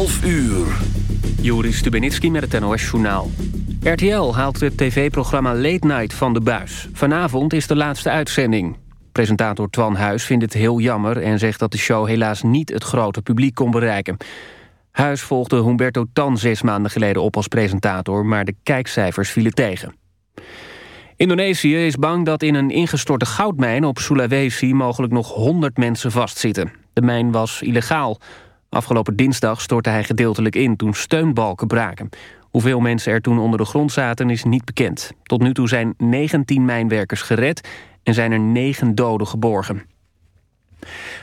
12 uur. Joris Stubenitski met het NOS-journaal. RTL haalt het tv-programma Late Night van de buis. Vanavond is de laatste uitzending. Presentator Twan Huis vindt het heel jammer... en zegt dat de show helaas niet het grote publiek kon bereiken. Huis volgde Humberto Tan zes maanden geleden op als presentator... maar de kijkcijfers vielen tegen. Indonesië is bang dat in een ingestorte goudmijn op Sulawesi... mogelijk nog 100 mensen vastzitten. De mijn was illegaal... Afgelopen dinsdag stortte hij gedeeltelijk in toen steunbalken braken. Hoeveel mensen er toen onder de grond zaten is niet bekend. Tot nu toe zijn 19 mijnwerkers gered en zijn er 9 doden geborgen.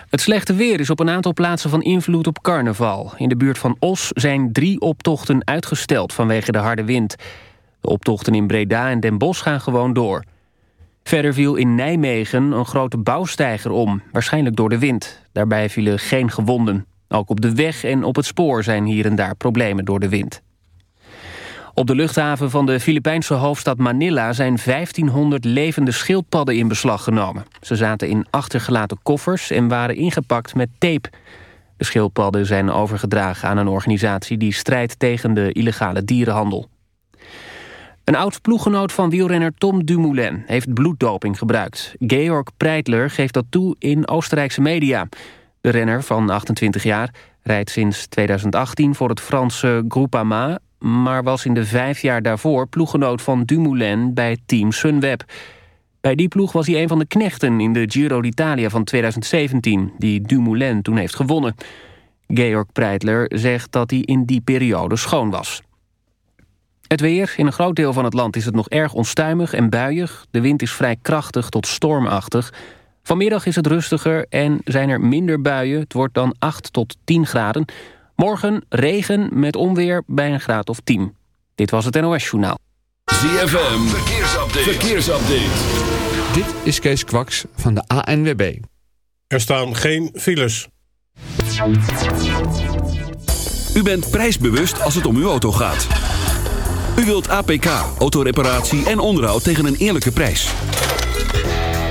Het slechte weer is op een aantal plaatsen van invloed op carnaval. In de buurt van Os zijn drie optochten uitgesteld vanwege de harde wind. De optochten in Breda en Den Bosch gaan gewoon door. Verder viel in Nijmegen een grote bouwsteiger om, waarschijnlijk door de wind. Daarbij vielen geen gewonden. Ook op de weg en op het spoor zijn hier en daar problemen door de wind. Op de luchthaven van de Filipijnse hoofdstad Manila zijn 1500 levende schildpadden in beslag genomen. Ze zaten in achtergelaten koffers en waren ingepakt met tape. De schildpadden zijn overgedragen aan een organisatie die strijdt tegen de illegale dierenhandel. Een oud ploeggenoot van wielrenner Tom Dumoulin heeft bloeddoping gebruikt. Georg Preitler geeft dat toe in Oostenrijkse media. De renner van 28 jaar rijdt sinds 2018 voor het Franse Groupama... maar was in de vijf jaar daarvoor ploeggenoot van Dumoulin bij Team Sunweb. Bij die ploeg was hij een van de knechten in de Giro d'Italia van 2017... die Dumoulin toen heeft gewonnen. Georg Preitler zegt dat hij in die periode schoon was. Het weer. In een groot deel van het land is het nog erg onstuimig en buiig. De wind is vrij krachtig tot stormachtig... Vanmiddag is het rustiger en zijn er minder buien. Het wordt dan 8 tot 10 graden. Morgen regen met onweer bij een graad of 10. Dit was het NOS Journaal. ZFM, verkeersupdate. verkeersupdate. Dit is Kees Kwaks van de ANWB. Er staan geen files. U bent prijsbewust als het om uw auto gaat. U wilt APK, autoreparatie en onderhoud tegen een eerlijke prijs.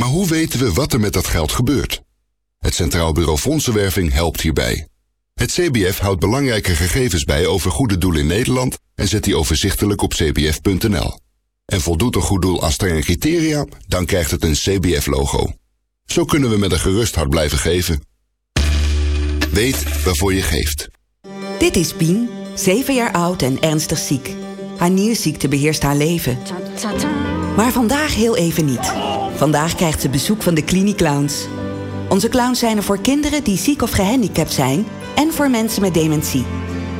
Maar hoe weten we wat er met dat geld gebeurt? Het Centraal Bureau Fondsenwerving helpt hierbij. Het CBF houdt belangrijke gegevens bij over goede doelen in Nederland en zet die overzichtelijk op cbf.nl. En voldoet een goed doel aan strenge criteria, dan krijgt het een CBF-logo. Zo kunnen we met een gerust hart blijven geven. Weet waarvoor je geeft. Dit is Pien, 7 jaar oud en ernstig ziek. Haar nierziekte beheerst haar leven. Maar vandaag heel even niet. Vandaag krijgt ze bezoek van de Cliniclowns. Onze clowns zijn er voor kinderen die ziek of gehandicapt zijn... en voor mensen met dementie.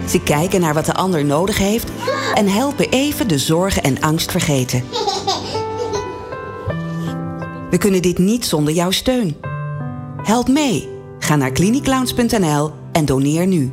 Ze kijken naar wat de ander nodig heeft... en helpen even de zorgen en angst vergeten. We kunnen dit niet zonder jouw steun. Help mee. Ga naar cliniclowns.nl en doneer nu.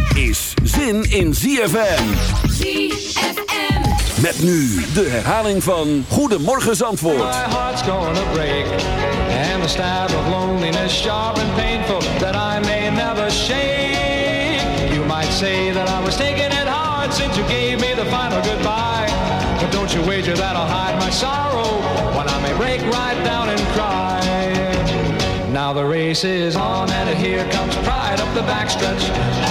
is zin in ZFM. ZFM. Met nu de herhaling van Goedemorgen Zandvoort. My heart's gonna break And the stab of loneliness sharp and painful That I may never shake You might say that I was taking it hard Since you gave me the final goodbye But don't you wager that I'll hide my sorrow When I may break right down and cry now the race is on and here comes pride up the backstretch.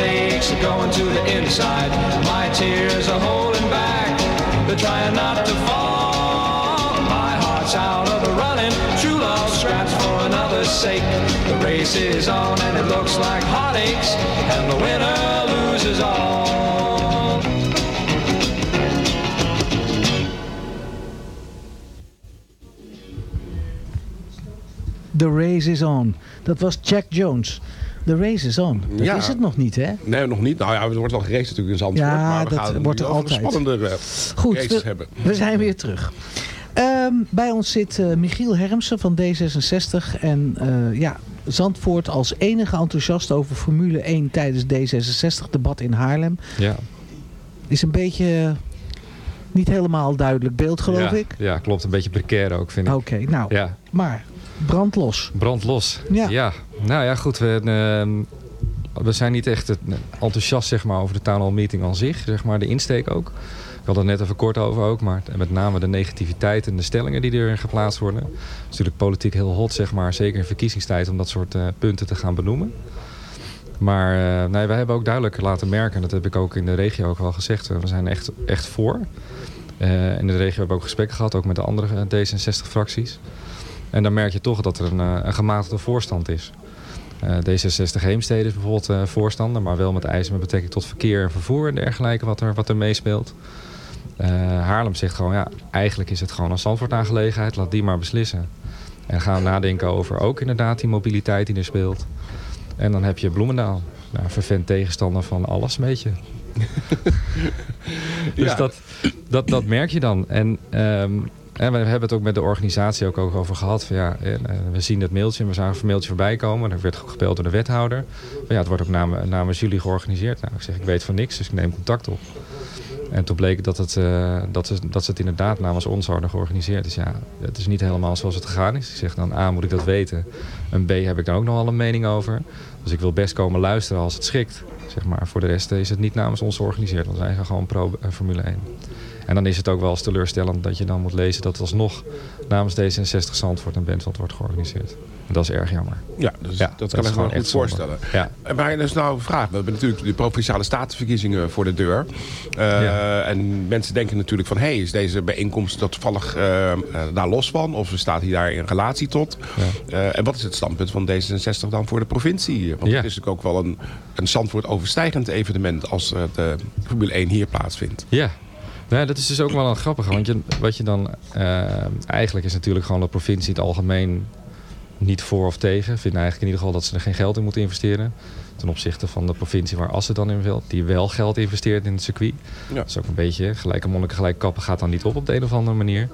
Heartaches are going to the inside. My tears are holding back. They're trying not to fall. My heart's out of the running. True love scratched for another's sake. The race is on and it looks like heartaches. And the winner loses all. The Race is On. Dat was Jack Jones. The Race is On. Dat Ja. is het nog niet, hè? Nee, nog niet. Nou ja, er wordt wel geraced natuurlijk in Zandvoort. Ja, maar we dat gaan wordt er altijd. spannende eh, Goed, races we, hebben. we zijn weer terug. Ehm, bij ons zit eh, Michiel Hermsen van D66. En eh, ja, Zandvoort als enige enthousiast over Formule 1 tijdens D66-debat in Haarlem. Ja. Is een beetje niet helemaal duidelijk beeld, geloof ja, ik. Ja, klopt. Een beetje precair ook, vind ik. Oké, nou, Ja, maar brand los. brand los. Ja. Nou ja, goed. We, ehm, we zijn niet echt enthousiast zeg maar, over de town hall meeting aan zich. Zeg maar, de insteek ook. Ik had het net even kort over ook. Maar met name de negativiteit en de stellingen die er geplaatst worden. Het is natuurlijk politiek heel hot, zeg maar. Zeker in verkiezingstijd om dat soort eh, punten te gaan benoemen. Maar eh, nee, wij hebben ook duidelijk laten merken, en dat heb ik ook in de regio ook wel gezegd, we zijn echt, echt voor. Eh, in de regio hebben we ook gesprekken gehad, ook met de andere eh, D66-fracties. En dan merk je toch dat er een, eh, een gematigde voorstand is. Eh, D66 Heemstede is bijvoorbeeld eh, voorstander, maar wel met eisen met betrekking tot verkeer en vervoer en dergelijke wat er, wat er meespeelt. Haarlem zegt gewoon, ja, eigenlijk is het gewoon een Zandvoort-aangelegenheid, laat die maar beslissen. En gaan nadenken over ook inderdaad die mobiliteit die er speelt. En dan heb je Bloemendaal. Nou, vervent tegenstander van alles, een beetje. dus Ja. dat, dat, dat merk je dan. En, ehm, en we hebben het ook met de organisatie ook over gehad. Van, ja, en, eh, we zien het mailtje we zagen een mailtje voorbij komen. Er werd gebeld door de wethouder. Maar ja, het wordt ook namen, namens jullie georganiseerd. Nou, ik zeg, ik weet van niks, dus ik neem contact op. En toen bleek dat, het, eh, dat, ze, dat het inderdaad namens ons hadden georganiseerd. Dus ja, het is niet helemaal zoals het gegaan is. Ik zeg dan A, moet ik dat weten. En B, heb ik daar ook nog wel een mening over. Dus ik wil best komen luisteren als het schikt. Zeg maar. Voor de rest is het niet namens ons georganiseerd. Want wij gaan gewoon pro eh, Formule 1. En dan is het ook wel eens teleurstellend dat je dan moet lezen dat het alsnog namens D66 Zandvoort en Bentveld wordt georganiseerd. En dat is erg jammer. Ja, dus Ja, dat, dat kan ik me gewoon goed voorstellen. Ja. En Maar dat is nou een vraag. We hebben natuurlijk de provinciale statenverkiezingen voor de deur. Eh, En mensen denken natuurlijk van... hey, is deze bijeenkomst toevallig eh, eh, daar los van? Of staat hij daar in relatie tot? En wat is het standpunt van D66 dan voor de provincie? Want het is natuurlijk ook wel een, een Zandvoort overstijgend evenement... als de Formule 1 hier plaatsvindt. Ja. Nou, dat is dus ook wel een grappige. Want je, wat je dan... eh, eigenlijk is natuurlijk gewoon de provincie in het algemeen niet voor of tegen. Vinden eigenlijk in ieder geval dat ze er geen geld in moeten investeren. Ten opzichte van de provincie waar Assen dan in wil. Die wel geld investeert in het circuit. Ja. Dat is ook een beetje gelijke monniken gelijk kappen gaat dan niet op op de een of andere manier.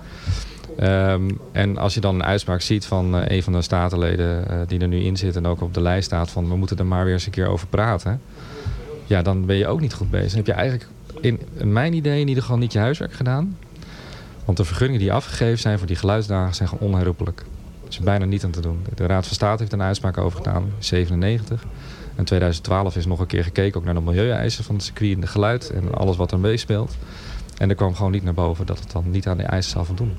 Ehm, en als je dan een uitspraak ziet van eh, een van de statenleden eh, die er nu in zit en ook op de lijst staat van we moeten er maar weer eens een keer over praten. Ja, dan ben je ook niet goed bezig. Dan heb je eigenlijk in, mijn idee in ieder geval niet je huiswerk gedaan. Want de vergunningen die afgegeven zijn voor die geluidsdagen zijn gewoon onherroepelijk. Dat is bijna niet aan te doen. De Raad van State heeft een uitspraak over gedaan, 97. In 2012 is nog een keer gekeken ook naar de milieueisen van het circuit en de geluid en alles wat er meespeelt. En er kwam gewoon niet naar boven dat het dan niet aan de eisen zou voldoen.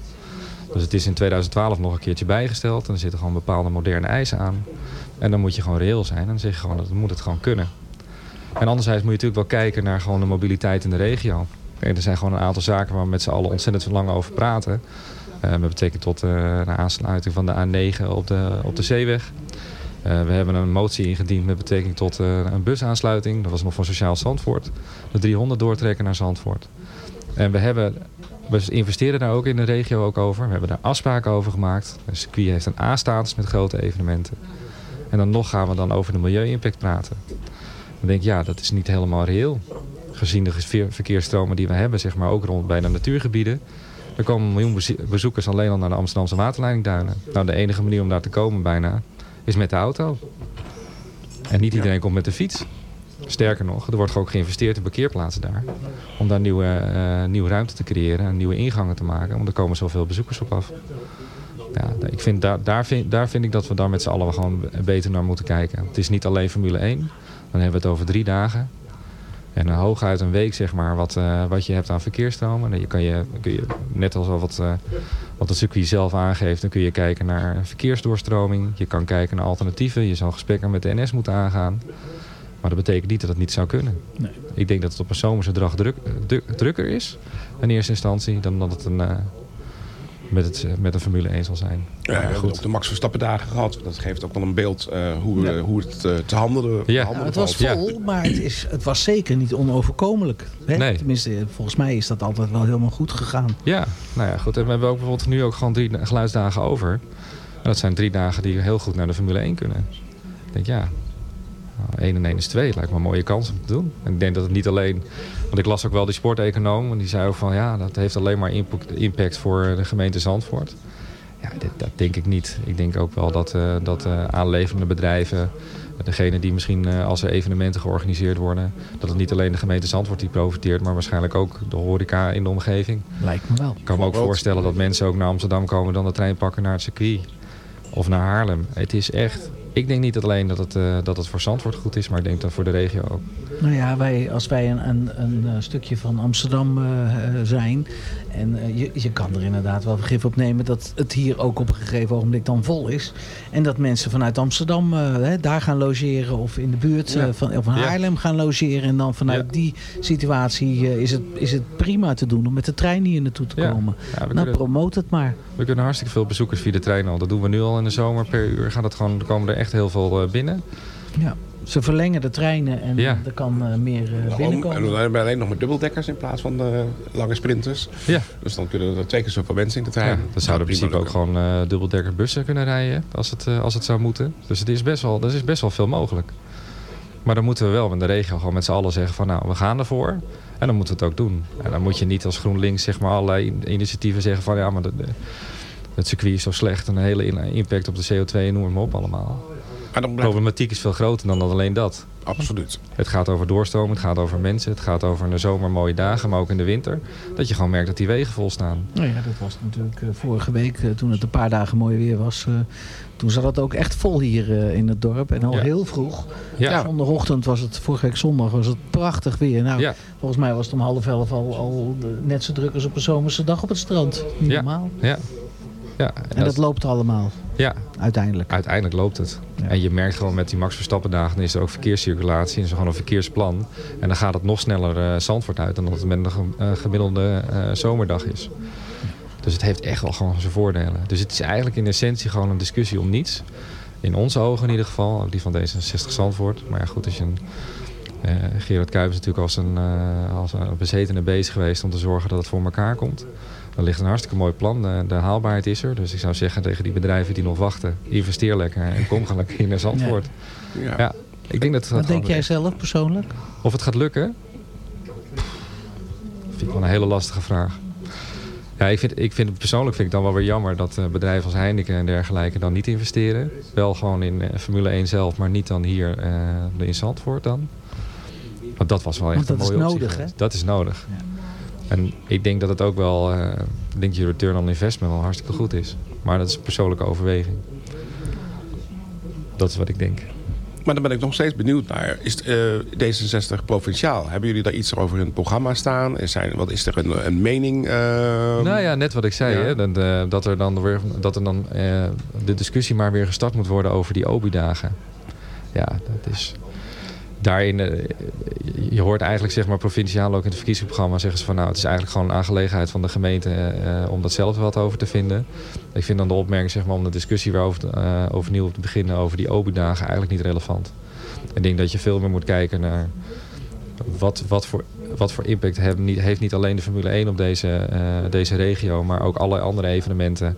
Dus het is in 2012 nog een keertje bijgesteld. En er zitten gewoon bepaalde moderne eisen aan. En dan moet je gewoon reëel zijn. En dan zeg je gewoon, dat moet het gewoon kunnen. En anderzijds moet je natuurlijk wel kijken naar gewoon de mobiliteit in de regio. Er zijn gewoon een aantal zaken waar we met z'n allen ontzettend lang over praten. Uh, met betrekking tot uh, de aansluiting van de A9 op de, op de zeeweg. Uh, we hebben een motie ingediend met betrekking tot een busaansluiting. Dat was nog van Sociaal Zandvoort. De 300 doortrekken naar Zandvoort. En we, hebben, we investeren daar ook in de regio ook over. We hebben daar afspraken over gemaakt. Het circuit heeft een A-status met grote evenementen. En dan nog gaan we dan over de milieu-impact praten. Dan denk ik, ja, dat is niet helemaal reëel. Gezien de verkeersstromen die we hebben, zeg maar, ook rond bij de natuurgebieden. Er komen een miljoen bezoekers alleen al naar de Amsterdamse waterleidingduinen. Nou, de enige manier om daar te komen bijna is met de auto. En niet iedereen komt met de fiets. Sterker nog, er wordt ook geïnvesteerd in parkeerplaatsen daar. Om daar nieuwe, uh, nieuwe ruimte te creëren en nieuwe ingangen te maken. Want er komen zoveel bezoekers op af. Ja, ik vind, daar, daar, vind, daar vind ik dat we daar met z'n allen gewoon beter naar moeten kijken. Het is niet alleen Formule 1. Dan hebben we het over drie dagen. En uh, hooguit een week, zeg maar, wat, uh, wat je hebt aan verkeersstromen. Dan kan je, kun je, net als wat, uh, wat het circuit zelf aangeeft, dan kun je kijken naar verkeersdoorstroming. Je kan kijken naar alternatieven. Je zou gesprekken met de NS moeten aangaan. Maar dat betekent niet dat het niet zou kunnen. Nee. Ik denk dat het op een zomerse dag druk, druk, drukker is in eerste instantie dan dat het een, uh, met, het, met een Formule 1 zal zijn. Ja, we hebben ook de Max Verstappen dagen gehad. Dat geeft ook wel een beeld uh, hoe, ja. hoe het uh, te handelen ja. Nou, Het was vol, ja. maar het, is, het was zeker niet onoverkomelijk. Hè? Nee. Tenminste, volgens mij is dat altijd wel helemaal goed gegaan. Ja, nou ja, goed. En we hebben ook bijvoorbeeld nu ook gewoon drie geluidsdagen over. En dat zijn drie dagen die heel goed naar de Formule 1 kunnen. Ik denk, ja, 1 en 1 is 2. Lijkt me een mooie kans om te doen. En ik denk dat het niet alleen... Want ik las ook wel die sporteconoom. En die zei ook van ja, dat heeft alleen maar impact voor de gemeente Zandvoort. Ja, dit, dat denk ik niet. Ik denk ook wel dat, uh, dat uh, aanleverende bedrijven... Degene die misschien uh, als er evenementen georganiseerd worden... dat het niet alleen de gemeente Zandvoort die profiteert... maar waarschijnlijk ook de horeca in de omgeving. Lijkt me wel. Ik kan me ook voorstellen dat mensen ook naar Amsterdam komen... dan de trein pakken naar het circuit. Of naar Haarlem. Het is echt ik denk niet alleen dat het, uh, dat het voor Zandvoort goed is, maar ik denk dat voor de regio ook. Nou ja, wij, als wij een, een, een stukje van Amsterdam uh, zijn... en uh, je, je kan er inderdaad wel vergif op nemen... dat het hier ook op een gegeven ogenblik dan vol is. En dat mensen vanuit Amsterdam hè, daar gaan logeren... of in de buurt ja. van, of van Haarlem ja. gaan logeren. En dan vanuit ja. die situatie is, het, is het prima te doen... om met de trein hier naartoe te komen. nou, kunnen, promoot het maar. We kunnen hartstikke veel bezoekers via de trein al. Dat doen we nu al in de zomer per uur. Gaat het gewoon, er komen er echt heel veel binnen. Ja. Ze verlengen de treinen en ja. er kan uh, meer uh, binnenkomen. En dan hebben we alleen nog maar dubbeldekkers in plaats van de lange sprinters. Ja. Dus dan kunnen er twee keer zoveel mensen in de trein. Ja, dan zouden in principe ook gewoon uh, dubbeldekker kunnen rijden als het, als het zou moeten. Dus het is best wel, er is best wel veel mogelijk. Maar dan moeten we wel in de regio gewoon met z'n allen zeggen van nou, we gaan ervoor. En dan moeten we het ook doen. En dan moet je niet als GroenLinks zeg maar allerlei initiatieven zeggen van ja, maar de, de, het circuit is zo slecht. En een hele impact op de CO2 en noem maar op allemaal. De problematiek is veel groter dan alleen dat. Absoluut. Het gaat over doorstromen, het gaat over mensen, het gaat over in de zomer mooie dagen, maar ook in de winter. Dat je gewoon merkt dat die wegen vol staan. Nou ja, dat was natuurlijk uh, vorige week, uh, toen het een paar dagen mooi weer was. Uh, toen zat het ook echt vol hier in het dorp. En al ja. heel vroeg. Ja. Zondagochtend was het, vorige week zondag, was het prachtig weer. Nou, ja. volgens mij was het om half elf al, al net zo druk als op een zomerse dag op het strand. Niet normaal. Ja. Ja, en, en dat, dat, loopt allemaal. Ja. Uiteindelijk. Uiteindelijk loopt het. Ja. En je merkt gewoon met die Max Verstappen dagen is er ook verkeerscirculatie. En is er gewoon een verkeersplan. En dan gaat het nog sneller uh, Zandvoort uit dan dat het met een uh, gemiddelde uh, zomerdag is. Dus het heeft echt wel gewoon zijn voordelen. Dus het is eigenlijk in essentie gewoon een discussie om niets. In onze ogen in ieder geval. Ook die van D66 Zandvoort. Maar ja goed, als je een... Gerard Kuijp is natuurlijk als een, als een bezetene bezig geweest om te zorgen dat het voor elkaar komt. Er ligt een hartstikke mooi plan. De, de, haalbaarheid is er. Dus ik zou zeggen tegen die bedrijven die nog wachten. Investeer lekker en kom gewoon lekker naar Zandvoort. Ja. ja. ik denk dat het Wat denk jij zelf persoonlijk? Of het gaat lukken? vind ik wel een hele lastige vraag. Ja, ik vind, ik vind, persoonlijk vind ik dan wel weer jammer dat uh, bedrijven als Heineken en dergelijke dan niet investeren. Wel gewoon in uh, Formule 1 zelf, maar niet dan hier uh, in Zandvoort dan. Want dat was wel echt Want een mooie is nodig, hè? Dat is nodig. Ja. En ik denk dat het ook wel, uh, ik denk je return on investment wel hartstikke goed is. Maar dat is een persoonlijke overweging. Dat is wat ik denk. Maar dan ben ik nog steeds benieuwd naar. Is eh, D66 provinciaal? Hebben jullie daar iets over in het programma staan? Is zijn, wat is er een, een mening? eh, Nou ja, net wat ik zei. Ja. Hè, dat, dat er dan, weer, dat er dan de discussie maar weer gestart moet worden over die OBI-dagen. Ja, dat is... Daarin, eh, je hoort eigenlijk zeg maar provinciaal ook in het verkiezingsprogramma zeggen ze van nou het is eigenlijk gewoon een aangelegenheid van de gemeente eh, om dat zelf wat over te vinden. Ik vind dan de opmerking zeg maar om de discussie weer over, te- eh, overnieuw te beginnen over die OBI-dagen eigenlijk niet relevant. Ik denk dat je veel meer moet kijken naar wat, wat, voor, wat voor impact hebben, niet, heeft niet alleen de Formule 1 op deze, eh, deze regio, maar ook alle andere evenementen,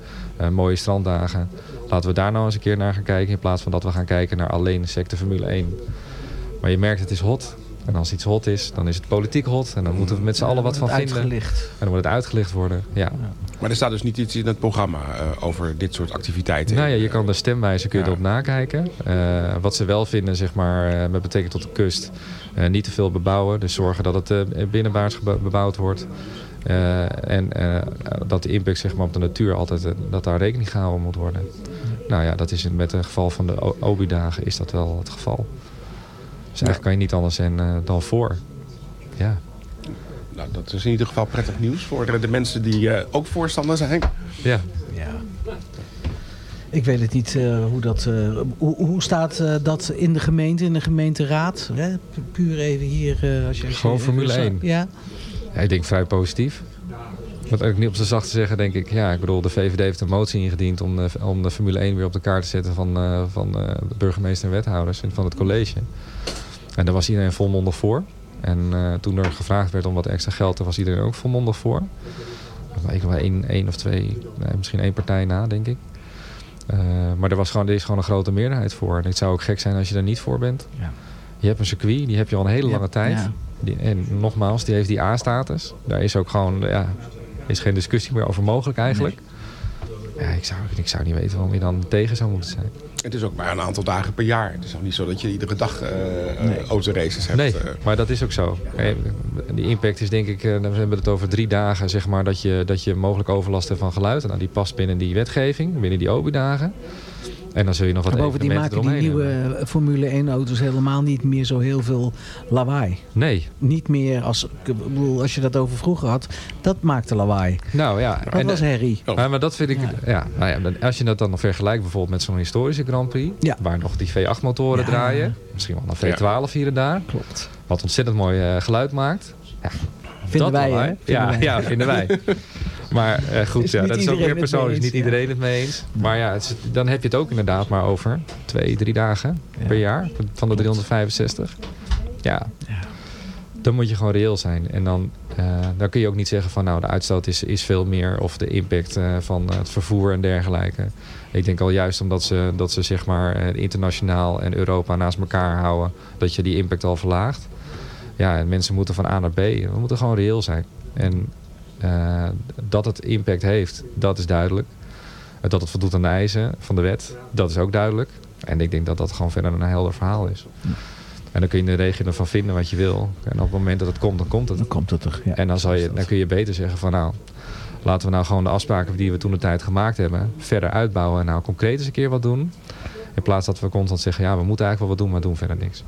mooie stranddagen. Laten we daar nou eens een keer naar gaan kijken in plaats van dat we gaan kijken naar alleen de sector Formule 1. Maar je merkt het is hot. En als iets hot is, dan is het politiek hot. En dan moeten we met z'n allen wat van vinden. Uitgelicht. En dan wordt het uitgelicht worden. Ja. Maar er staat dus niet iets in het programma eh, over dit soort activiteiten. Nou ja, je kan de stemwijze kun je erop nakijken. Eh, wat ze wel vinden, zeg maar, eh, met betrekking tot de kust, eh, niet te veel bebouwen. Dus zorgen dat het eh, binnenwaarts bebouwd wordt. Eh, en eh, dat de impact zeg maar, op de natuur altijd, dat daar rekening gehouden moet worden. Nou ja, dat is in, met het geval van de OBI-dagen is dat wel het geval. Dus eigenlijk kan je niet anders en, eh, dan voor. Ja. Nou, dat is in ieder geval prettig nieuws voor de, mensen die eh, ook voorstander zijn. Ja. Ja. Ik weet het niet eh, hoe dat. eh, hoe, hoe staat eh, dat in de gemeente, in de gemeenteraad? Hè? Pu- Puur even hier. eh, als je, Gewoon Formule zo- 1. Ja. Ja, ik denk vrij positief. Wat ook niet op zijn zacht te zeggen, denk ik... Ja, ik bedoel, de VVD heeft een motie ingediend... om de, om de Formule 1 weer op de kaart te zetten... van, eh, van eh, de burgemeester en wethouders en van het college. En daar was iedereen volmondig voor. En eh, toen er gevraagd werd om wat extra geld... daar was iedereen ook volmondig voor. Ik wel één, één of twee, nee, misschien één partij na, denk ik. Eh, maar er, was gewoon, er is gewoon een grote meerderheid voor. En het zou ook gek zijn als je daar niet voor bent. Ja. Je hebt een circuit, die heb je al een hele Ja, lange tijd. ja. Die, en nogmaals, die heeft die A-status. Daar is ook gewoon, ja, is geen discussie meer over mogelijk eigenlijk. Ja, ik zou, ik zou niet weten waarom je dan tegen zou moeten zijn. Het is ook maar een aantal dagen per jaar. Het is ook niet zo dat je iedere dag eh, autoraces hebt. Nee, eh. maar dat is ook zo. Die impact is denk ik, eh, we hebben het over drie dagen, zeg maar, dat je, dat je mogelijk overlast hebt van geluid. Nou, die past binnen die wetgeving, binnen die OBI-dagen. En dan zul je nog wat En bovendien maken die nieuwe Formule 1 auto's helemaal niet meer zo heel veel lawaai. Nee. Niet meer als, ik bedoel, als je dat over vroeger had. Dat maakte lawaai. Nou ja. Dat was herrie. Maar, maar dat vind ik, ja. nou ja, als je dat dan nog vergelijkt bijvoorbeeld met zo'n historische Grand Prix, waar nog die V8-motoren Ja. draaien, misschien wel een V12 hier en daar, Klopt. wat ontzettend mooi eh, geluid maakt. Ja, Vinden dat wij, lawaai. hè? Vinden ja, wij. ja, vinden wij. Maar eh, goed, Is ja, dat is ook weer persoonlijk. Niet ja. iedereen het mee eens. Maar ja, is- dan heb je het ook inderdaad maar over twee, drie dagen per jaar van de 365. Ja. Dan moet je gewoon reëel zijn. En dan, eh, dan kun je ook niet zeggen van nou de uitstoot is, is veel meer. Of de impact eh, van het vervoer en dergelijke. Ik denk al juist omdat ze, dat ze zeg maar internationaal en Europa naast elkaar houden. Dat je die impact al verlaagt. Ja, en mensen moeten van A naar B. We moeten gewoon reëel zijn. En eh, dat het impact heeft, dat is duidelijk. Dat het voldoet aan de eisen van de wet, dat is ook duidelijk. En ik denk dat dat gewoon verder een helder verhaal is. En dan kun je in de regio ervan vinden wat je wil. En op het moment dat het komt, dan komt het. Dan komt het er. Ja. En dan, zal je, dan kun je beter zeggen van nou, laten we nou gewoon de afspraken die we toen de tijd gemaakt hebben, verder uitbouwen en nou concreet eens een keer wat doen. In plaats dat we constant zeggen, ja we moeten eigenlijk wel wat doen, maar doen verder niks.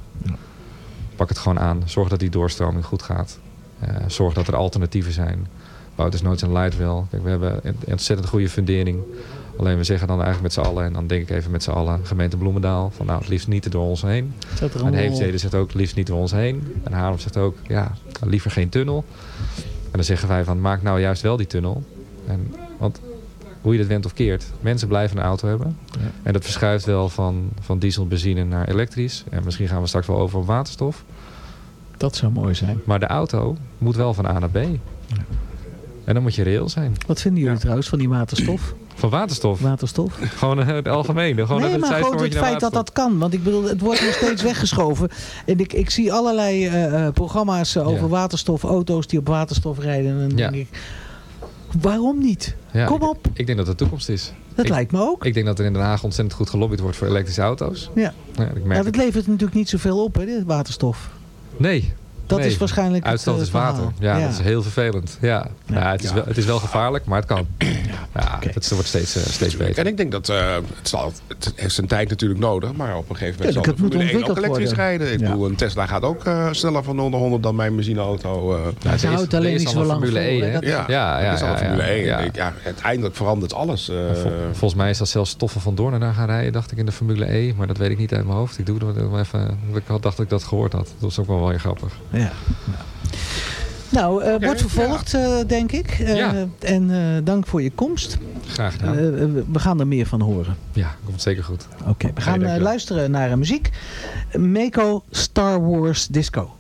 Pak het gewoon aan. Zorg dat die doorstroming goed gaat. Eh, zorg dat er alternatieven zijn. Bouw dus nooit een light rail. Kijk, we hebben een ontzettend goede fundering. Alleen we zeggen dan eigenlijk met z'n allen, en dan denk ik even met z'n allen, gemeente Bloemendaal, van nou het liefst niet door ons heen. Zet er En Heemstede zegt ook het liefst niet door ons heen. En Haarlem zegt ook, ja, liever geen tunnel. En dan zeggen wij van, maak nou juist wel die tunnel. En, want hoe je dat went of keert, mensen blijven een auto hebben. En dat verschuift wel van, van diesel, benzine naar elektrisch. En misschien gaan we straks wel over op waterstof. Dat zou mooi zijn. Maar de auto moet wel van A naar B. En dan moet je reëel zijn. Wat vinden jullie trouwens van die waterstof? Van waterstof? Waterstof? Gewoon eh, het algemene. Gewoon nee, het maar gewoon het feit dat dat kan. Want ik bedoel, het wordt nog steeds weggeschoven. En ik, ik zie allerlei eh, eh, programma's over Ja. waterstof, auto's die op waterstof rijden. En dan Ja. denk ik, waarom niet? Ja, Kom op. Ik, denk dat het de toekomst is. Dat Ik- lijkt me ook. Ik denk dat er in Den Haag ontzettend goed gelobbyd wordt voor elektrische auto's. Ja. Ja, ik merk dat levert natuurlijk niet zoveel op, hè, dit waterstof. Nee. Dat Nee, is waarschijnlijk het, Uitstoot eh, is water. Ja, Ja. dat is heel vervelend. Ja, ja. het, is Ja. Wel, het is wel gevaarlijk, maar het kan. Ja, het wordt steeds, eh, steeds beter. En ik denk dat eh, het, zal, het heeft zijn tijd natuurlijk nodig. Maar op een gegeven moment Ja, zal de moet Formule 1 ook ontwikkeld elektrisch worden. rijden. Ik Ja. bedoel, een Tesla gaat ook eh, sneller van 0 naar 100 dan mijn benzineauto. eh. Maar ze houdt alleen niet zo lang Formule vol, 1, hè? hè? Dat- Ja, Ja, ja, is al ja, Formule ja, 1. ja. Ik- Ja, uiteindelijk verandert alles. eh. Vol- volgens mij is dat zelfs Stoffel van Doorn daar gaan rijden, dacht ik, in de Formule E. Maar dat weet ik niet uit mijn hoofd. Ik doe het maar even. Ik had, dacht dat ik dat gehoord had. Dat was ook wel wel heel grappig. Ja. Nou, eh, wordt vervolgd, eh, denk ik. Eh, Ja. En eh, dank voor je komst. Graag gedaan. Eh, we we gaan er meer van horen. ja, komt zeker goed. Oké, we gaan luisteren naar muziek. Mako Star Wars Disco.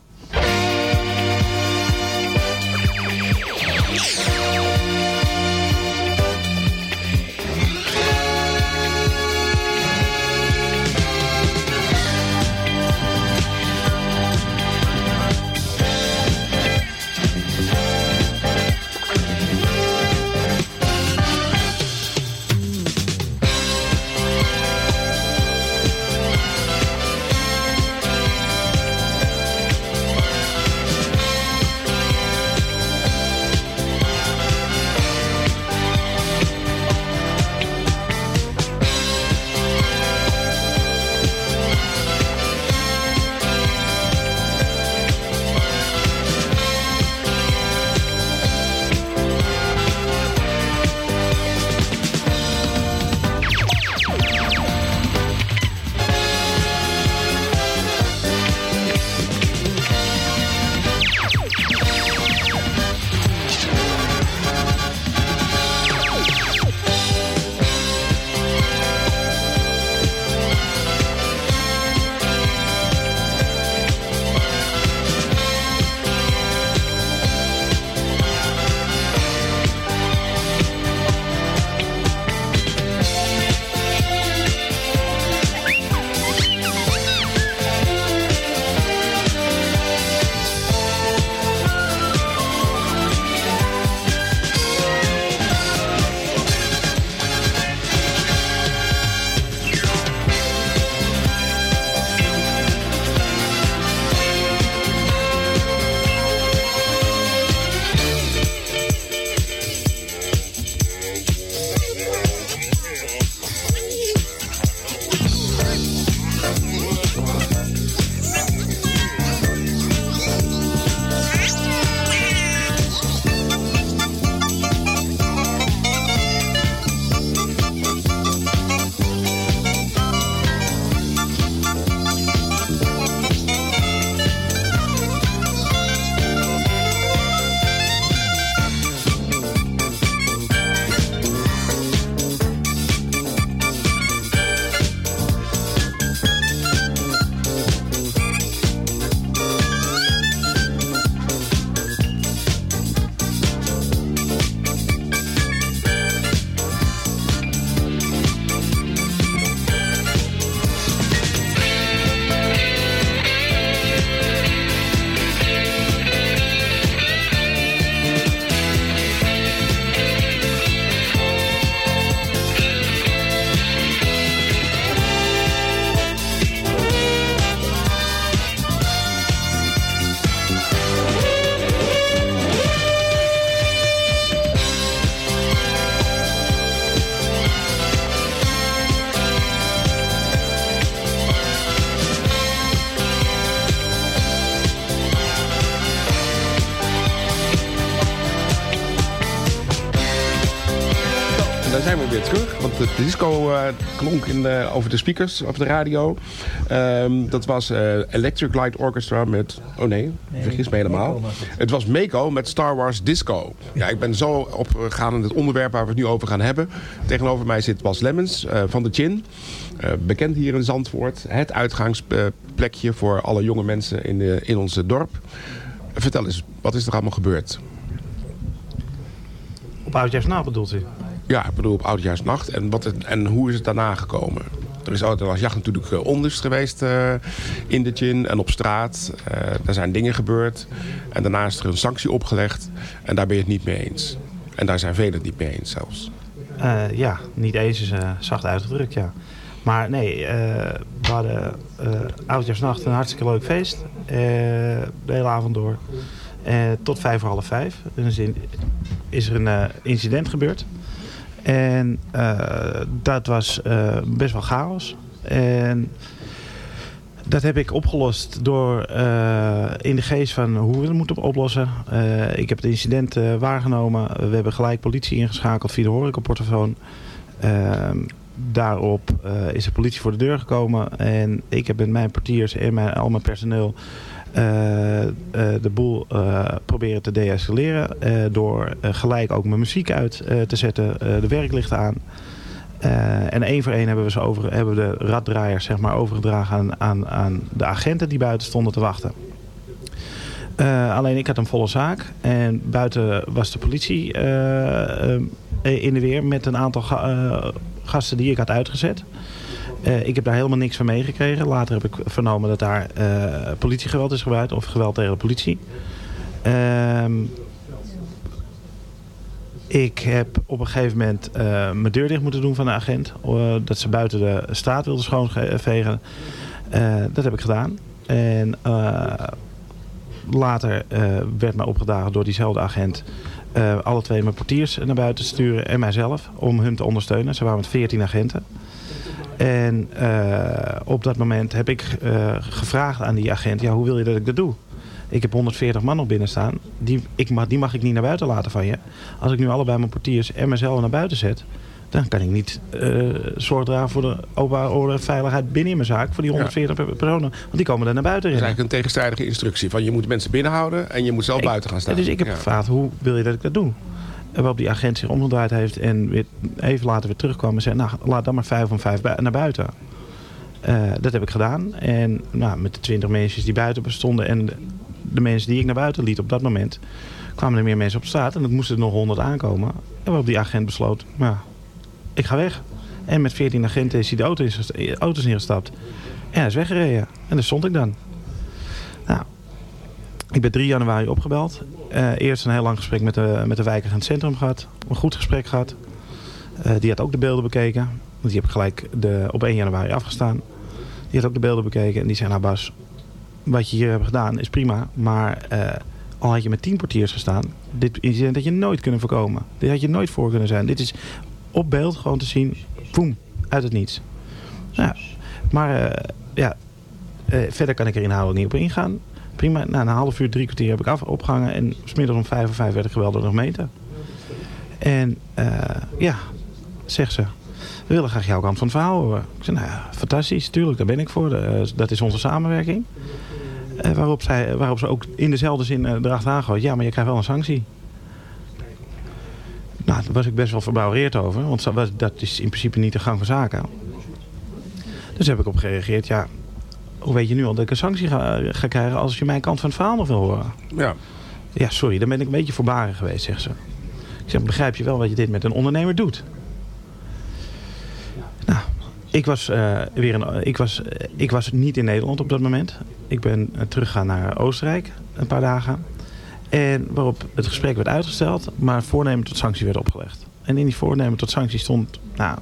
De disco eh, klonk in de, over de speakers, over de radio. Ehm, dat was eh, Electric Light Orchestra met... Oh nee, vergis me helemaal. Het was Mako met Star Wars Disco. Ja, ik ben zo opgegaan in het onderwerp waar we het nu over gaan hebben. Tegenover mij zit Bas Lemmens eh, van de Chin. Eh, bekend hier in Zandvoort. Het uitgangsplekje voor alle jonge mensen in, de, in ons dorp. Vertel eens, wat is er allemaal gebeurd? Op Oudjaarsnacht bedoelt u? Ja, ik bedoel op Oudjaarsnacht. En, wat en hoe is het daarna gekomen? Er is er was jacht natuurlijk eh, onlust geweest eh, in de gin en op straat. Eh, er zijn dingen gebeurd. En daarna is er een sanctie opgelegd. En daar ben je het niet mee eens. En daar zijn velen het niet mee eens zelfs. Ja, niet eens is zacht uitgedrukt, ja. Maar nee, we hadden oudjaarsnacht een hartstikke leuk feest. De hele avond door. Tot vijf voor half vijf. En is in- is er een incident gebeurd. En eh, dat was eh, best wel chaos. En dat heb ik opgelost door eh, in de geest van hoe we het moeten oplossen. Ik heb het incident waargenomen. We hebben gelijk politie ingeschakeld via de horecaportofoon. Ehm daarop is de politie voor de deur gekomen. En ik heb met mijn portiers en mijn, al mijn personeel de boel eh, proberen te deescaleren. eh, door eh, gelijk ook mijn muziek uit eh, te zetten, eh, de werklichten aan. Eh, en één voor één hebben we, ze over, hebben de raddraaiers zeg maar, overgedragen aan, aan, aan de agenten die buiten stonden te wachten. Eh, alleen ik had een volle zaak en buiten was de politie eh, eh, in de weer met een aantal ga- eh, gasten die ik had uitgezet. Eh, ik heb daar helemaal niks van meegekregen. Later heb ik vernomen dat daar eh, politiegeweld is gebruikt of geweld tegen de politie. Ehm, ik heb op een gegeven moment eh, mijn deur dicht moeten doen van de agent. dat ze buiten de straat wilden schoonvegen. Dat heb ik gedaan. En later werd mij opgedragen door diezelfde agent... alle twee mijn portiers naar buiten te sturen en mijzelf... om hun te ondersteunen. Ze waren met 14 agenten. En eh, op dat moment heb ik eh, gevraagd aan die agent... ja, hoe wil je dat ik dat doe? Ik heb 140 man nog binnen staan. Die, ik mag, die mag ik niet naar buiten laten van je. Als ik nu allebei mijn portiers en mezelf naar buiten zet... dan kan ik niet eh zorg dragen voor de openbare orde en veiligheid binnen in mijn zaak... voor die 140 per- personen. Want die komen er naar buiten Dat is eigenlijk een tegenstrijdige instructie. Van je moet mensen binnenhouden en je moet zelf buiten gaan staan. Dus ik heb Ja. gevraagd, hoe wil je dat ik dat doe? Waarop die agent zich omgedraaid heeft en weer, even later weer terugkwam en zei... nou, laat dan maar vijf om vijf naar buiten. Eh, dat heb ik gedaan. En nou, met de twintig mensen die buiten stonden en de, mensen die ik naar buiten liet op dat moment... kwamen er meer mensen op straat en het moesten er nog honderd aankomen. En waarop die agent besloot, nou, ik ga weg. En met veertien agenten is hij de ingest- eh, auto's ingestapt. En hij is weggereden. En daar stond ik dan. Nou, ik ben 3 januari opgebeld. Eh, eerst een heel lang gesprek met de, met de het centrum gehad. Een goed gesprek gehad. Eh, die had ook de beelden bekeken. Want die heb ik gelijk de, op 1 januari afgestaan. Die had ook de beelden bekeken. En die zei, nou Bas, wat je hier hebt gedaan is prima. Maar eh, al had je met 10 portiers gestaan. Dit incident had je nooit kunnen voorkomen. Dit had je nooit voor kunnen zijn. Dit is op beeld gewoon te zien. Boem, uit het niets. Nou, maar ja, verder kan ik er inhoudelijk niet op ingaan. Prima, na een half uur, drie kwartier heb ik af, opgehangen. En smiddags om vijf of vijf werd ik geweld door de gemeente. En eh, ja, zegt ze, we willen graag jouw kant van het verhaal horen. Ik zei, nou ja, fantastisch, tuurlijk, daar ben ik voor. Eh, dat is onze samenwerking. Eh, waarop, zij, waarop ze ook in dezelfde zin uh, erachteraan ja, maar je krijgt wel een sanctie. Nou, daar was ik best wel verbouwereerd over, want dat is in principe niet de gang van zaken. Dus heb ik op gereageerd, ja, hoe weet je nu al dat ik een sanctie ga, ga krijgen als je mijn kant van het verhaal nog wil horen? Ja. Ja, sorry, dan ben ik een beetje voorbarig geweest, zegt ze. Ik zeg, begrijp je wel wat je dit met een ondernemer doet? Nou, ik was, eh, weer een, ik, was, eh, ik was niet in Nederland op dat moment. Ik ben uh, teruggegaan naar Oostenrijk een paar dagen. En waarop het gesprek werd uitgesteld, maar voornemen tot sanctie werd opgelegd. En in die voornemen tot sanctie stond, nou,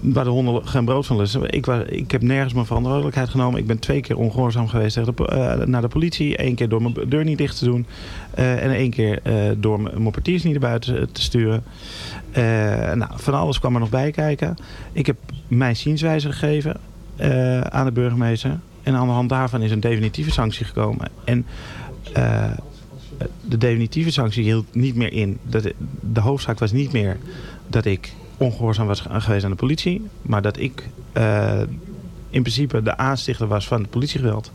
waar de honden geen brood van lusten. Ik, ik heb nergens mijn verantwoordelijkheid genomen. Ik ben twee keer ongehoorzaam geweest tegen de, uh, naar de politie. Eén keer door mijn deur niet dicht te doen. Uh, en één keer uh, door mijn portiers niet naar buiten te sturen. Nou, van alles kwam er nog bij kijken. Ik heb mijn zienswijze gegeven aan de burgemeester. En aan de hand daarvan is een definitieve sanctie gekomen. En de definitieve sanctie hield niet meer in. Dat, de hoofdzaak was niet meer dat ik ongehoorzaam was geweest aan de politie. Maar dat ik uh, in principe de aanstichter was van het politiegeweld.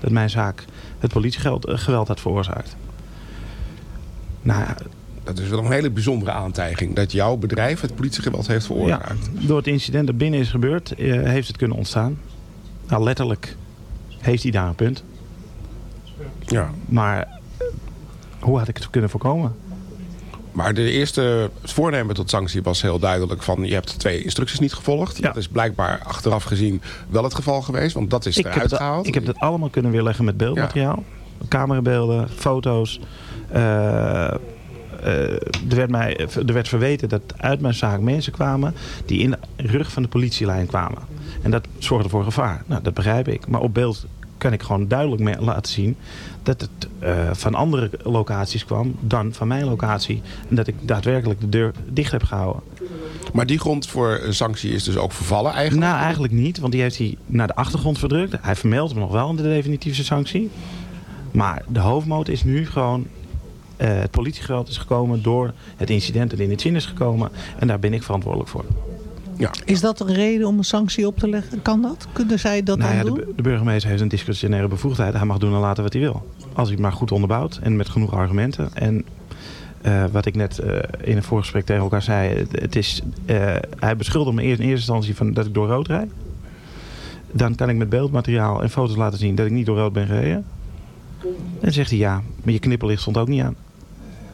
Dat mijn zaak het politiegeweld uh, geweld had veroorzaakt. Nou, dat is wel een hele bijzondere aantijging. Dat jouw bedrijf het politiegeweld heeft veroorzaakt. Ja, door het incident dat binnen is gebeurd, uh, heeft het kunnen ontstaan. Nou, letterlijk heeft hij daar een punt. Ja. Maar hoe had ik het kunnen voorkomen? Maar de eerste voornemen tot sanctie was heel duidelijk van... je hebt twee instructies niet gevolgd. Ja. Dat is blijkbaar achteraf gezien wel het geval geweest. Want dat is ik eruit gehaald. Dat, ik heb dat allemaal kunnen weerleggen met beeldmateriaal. Ja. Camerabeelden, foto's. Uh, uh, er, werd mij, er werd verweten dat uit mijn zaak mensen kwamen... die in rug van de politielijn kwamen. En dat zorgde voor gevaar. Nou, dat begrijp ik. Maar op beeld kan ik gewoon duidelijk laten zien dat het eh, van andere locaties kwam dan van mijn locatie. En dat ik daadwerkelijk de deur dicht heb gehouden. Maar die grond voor een sanctie is dus ook vervallen eigenlijk? Nou, eigenlijk niet, want die heeft hij naar de achtergrond verdrukt. Hij vermeldt hem nog wel in de definitieve sanctie. Maar de hoofdmoot is nu gewoon... eh, het politiegeweld is gekomen door het incident dat in het zin is gekomen. En daar ben ik verantwoordelijk voor. Ja. Is dat een reden om een sanctie op te leggen? Kan dat? Kunnen zij dat Nou dan ja, de, doen? bu- de burgemeester heeft een discretionaire bevoegdheid. Hij mag doen en laten wat hij wil. Als hij het maar goed onderbouwt en met genoeg argumenten. En eh, wat ik net eh, in een voorgesprek tegen elkaar zei. Het, het is, eh, hij beschuldigt me eerst in eerste instantie van dat ik door rood rijd. Dan kan ik met beeldmateriaal en foto's laten zien dat ik niet door rood ben gereden. En dan zegt hij ja, maar je knipperlicht stond ook niet aan.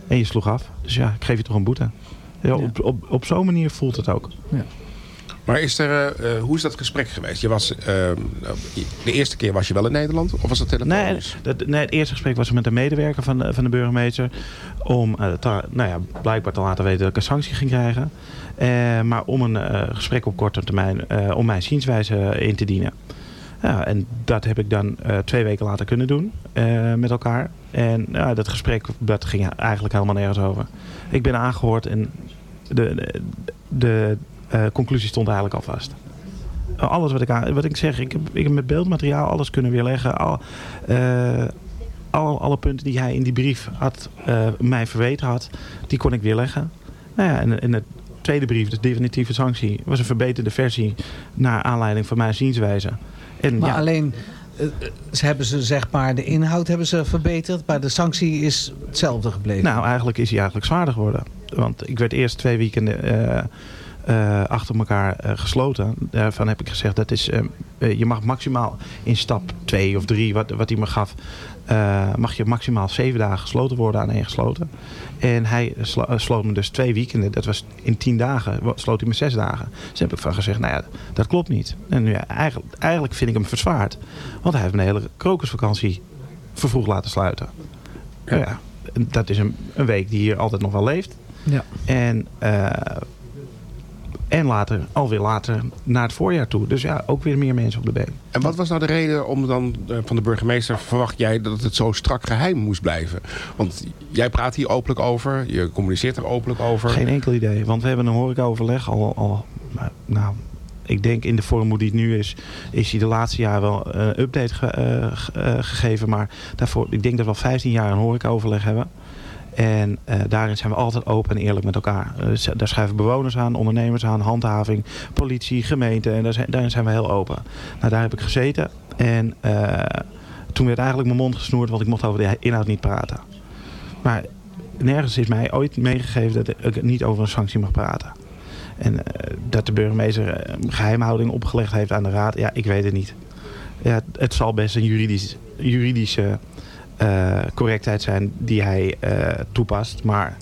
En je sloeg af. Dus ja, ik geef je toch een boete. Ja, op, op, op zo'n manier voelt het ook. Maar is er, eh, eh, hoe is dat gesprek geweest? Je was, eh, de eerste keer was je wel in Nederland? Of was dat telefonisch? Nee, het eerste gesprek was met een medewerker van de, van de burgemeester. Om nou ja, blijkbaar te laten weten dat ik een sanctie ging krijgen. Maar om een gesprek op korte termijn, om mijn zienswijze in te dienen. Ja, en dat heb ik dan twee weken later kunnen doen met elkaar. En dat gesprek dat ging eigenlijk helemaal nergens over. Ik ben aangehoord en de, de, conclusie stond eigenlijk al vast. Alles wat ik, aan, wat ik zeg, ik heb, ik heb met beeldmateriaal alles kunnen weerleggen. Al, eh, al, alle punten die hij in die brief had, eh, mij verweten had, die kon ik weerleggen. Nou ja, en, en de tweede brief, de definitieve sanctie, was een verbeterde versie naar aanleiding van mijn zienswijze. En Maar ja, alleen eh, eh, ze hebben ze zeg maar de inhoud hebben ze verbeterd, maar de sanctie is hetzelfde gebleven. Nou, eigenlijk is hij eigenlijk zwaarder geworden. Want ik werd eerst twee weekenden eh, achter elkaar eh, gesloten. Daarvan heb ik gezegd, dat is, eh, eh, je mag maximaal in stap twee of drie, wat, wat hij me gaf, mag je maximaal zeven dagen gesloten worden aan één gesloten. En hij slo- sloot me dus twee weekenden, dat was in tien dagen, sloot hij me zes dagen. Dus heb ik van gezegd, nou ja, dat klopt niet. En nu ja, eigenlijk, eigenlijk vind ik hem verzwaard. Want hij heeft mijn hele krokusvakantie vervroegd laten sluiten. Ja. ja, dat is een, een week die hier altijd nog wel leeft. Ja. En, en later, alweer later, naar het voorjaar toe. Dus ja, ook weer meer mensen op de been. En wat was nou de reden om dan eh, van de burgemeester verwacht jij dat het zo strak geheim moest blijven? Want jij praat hier openlijk over, je communiceert er openlijk over. Geen enkel idee, want we hebben een horecaoverleg al, al nou, ik denk in de vorm hoe die het nu is, is hij de laatste jaar wel een update ge- eh, ge- eh, gegeven. Maar daarvoor, ik denk dat we al 15 jaar een horecaoverleg hebben. En eh, daarin zijn we altijd open en eerlijk met elkaar. Eh, z- daar schrijven bewoners aan, ondernemers aan, handhaving, politie, gemeente. En daar zijn, daarin zijn we heel open. Nou, daar heb ik gezeten. En eh, toen werd eigenlijk mijn mond gesnoerd, want ik mocht over de inhoud niet praten. Maar nergens is mij ooit meegegeven dat ik niet over een sanctie mag praten. En eh, dat de burgemeester eh, geheimhouding opgelegd heeft aan de raad, ja, ik weet het niet. Ja, het zal best een juridisch, juridische eh, correctheid zijn die hij eh, toepast. Maar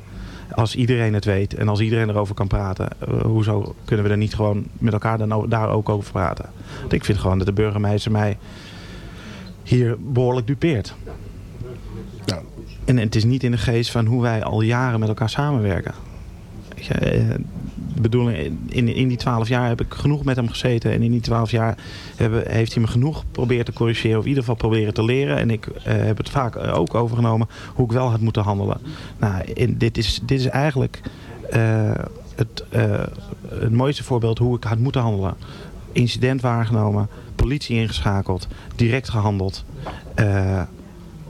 als iedereen het weet en als iedereen erover kan praten, eh, hoezo kunnen we er niet gewoon met elkaar dan daar ook over praten? Want ik vind gewoon dat de burgemeester mij hier behoorlijk dupeert. En het is niet in de geest van hoe wij al jaren met elkaar samenwerken. Weet je, eh, de bedoeling, in, in die twaalf jaar heb ik genoeg met hem gezeten. En in die twaalf jaar hebben, heeft hij me genoeg proberen te corrigeren. Of in ieder geval proberen te leren. En ik eh, heb het vaak eh, ook overgenomen hoe ik wel had moeten handelen. Nou, dit, is, dit is eigenlijk eh, het, eh, het mooiste voorbeeld hoe ik had moeten handelen. Incident waargenomen, politie ingeschakeld, direct gehandeld. eh,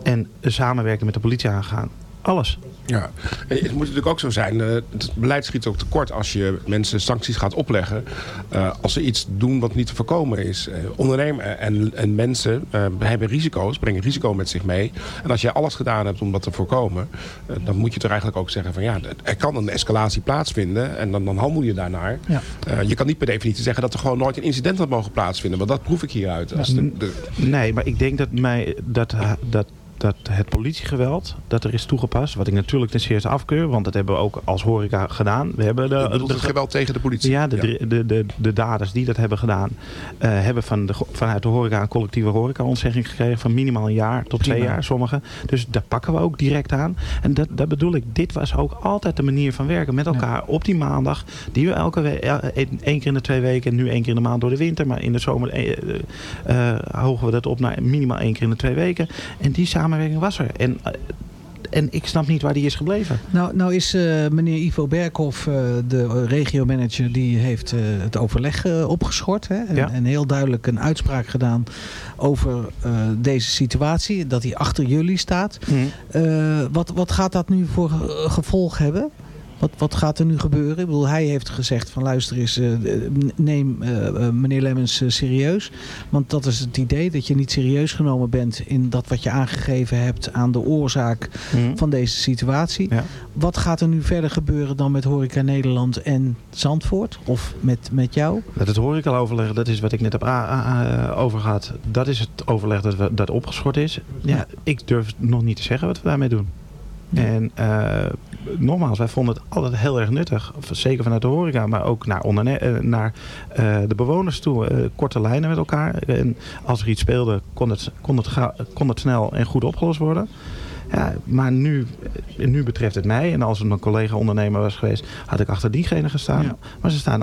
en samenwerken met de politie aangegaan. Alles. Ja, En het moet natuurlijk ook zo zijn. eh, het beleid schiet ook tekort als je mensen sancties gaat opleggen. eh, als ze iets doen wat niet te voorkomen is. Eh, ondernemen en, en mensen eh, hebben risico's, brengen risico met zich mee. En als jij alles gedaan hebt om dat te voorkomen. eh, dan moet je toch eigenlijk ook zeggen van ja, er kan een escalatie plaatsvinden. En dan, dan handel je daarnaar. Ja. Eh, je kan niet per definitie zeggen dat er gewoon nooit een incident had mogen plaatsvinden. Want dat proef ik hieruit. Als de, de- Nee, maar ik denk dat, mij, dat, dat dat het politiegeweld dat er is toegepast, wat ik natuurlijk ten zeerste afkeur, want dat hebben we ook als horeca gedaan. We hebben de, het geweld tegen de politie? Ja, de, Ja. De, de, de daders die dat hebben gedaan, eh, hebben van de, vanuit de horeca een collectieve horeca-ontzegging gekregen van minimaal een jaar tot twee jaar, sommigen. Dus daar pakken we ook direct aan. En dat, dat bedoel ik, dit was ook altijd de manier van werken met elkaar op die maandag, die we elke week, één keer in de twee weken, en nu één keer in de maand door de winter, maar in de zomer eh, eh, eh, hogen we dat op naar minimaal één keer in de twee weken. En die samenwerking was er. En, eh, en ik snap niet waar die is gebleven. Nou, nou is eh, meneer Ivo Berghoff, eh, de regiomanager, die heeft het overleg opgeschort. Hè? En, Ja. en heel duidelijk een uitspraak gedaan over deze situatie. Dat hij achter jullie staat. Eh, wat, wat gaat dat nu voor gevolg hebben? Wat, wat gaat er nu gebeuren? Ik bedoel, hij heeft gezegd van luister eens, eh, neem eh, eh, meneer Lemmens eh, serieus. Want dat is het idee, dat je niet serieus genomen bent in dat wat je aangegeven hebt aan de oorzaak Mhm. van deze situatie. Wat gaat er nu verder gebeuren dan met Horeca Nederland en Zandvoort? Of met, met jou? Dat het horecaloverleg, dat is wat ik net heb over gehad. Dat is het overleg dat, we, dat opgeschort is. Ja, ik durf nog niet te zeggen wat we daarmee doen. En eh, nogmaals, wij vonden het altijd heel erg nuttig. Zeker vanuit de horeca, maar ook naar, eh, naar eh, de bewoners toe. eh, korte lijnen met elkaar. En als er iets speelde, kon het, kon het, kon het snel en goed opgelost worden. Ja, maar nu, nu betreft het mij. En als het een collega ondernemer was geweest, had ik achter diegene gestaan. Maar ze staan,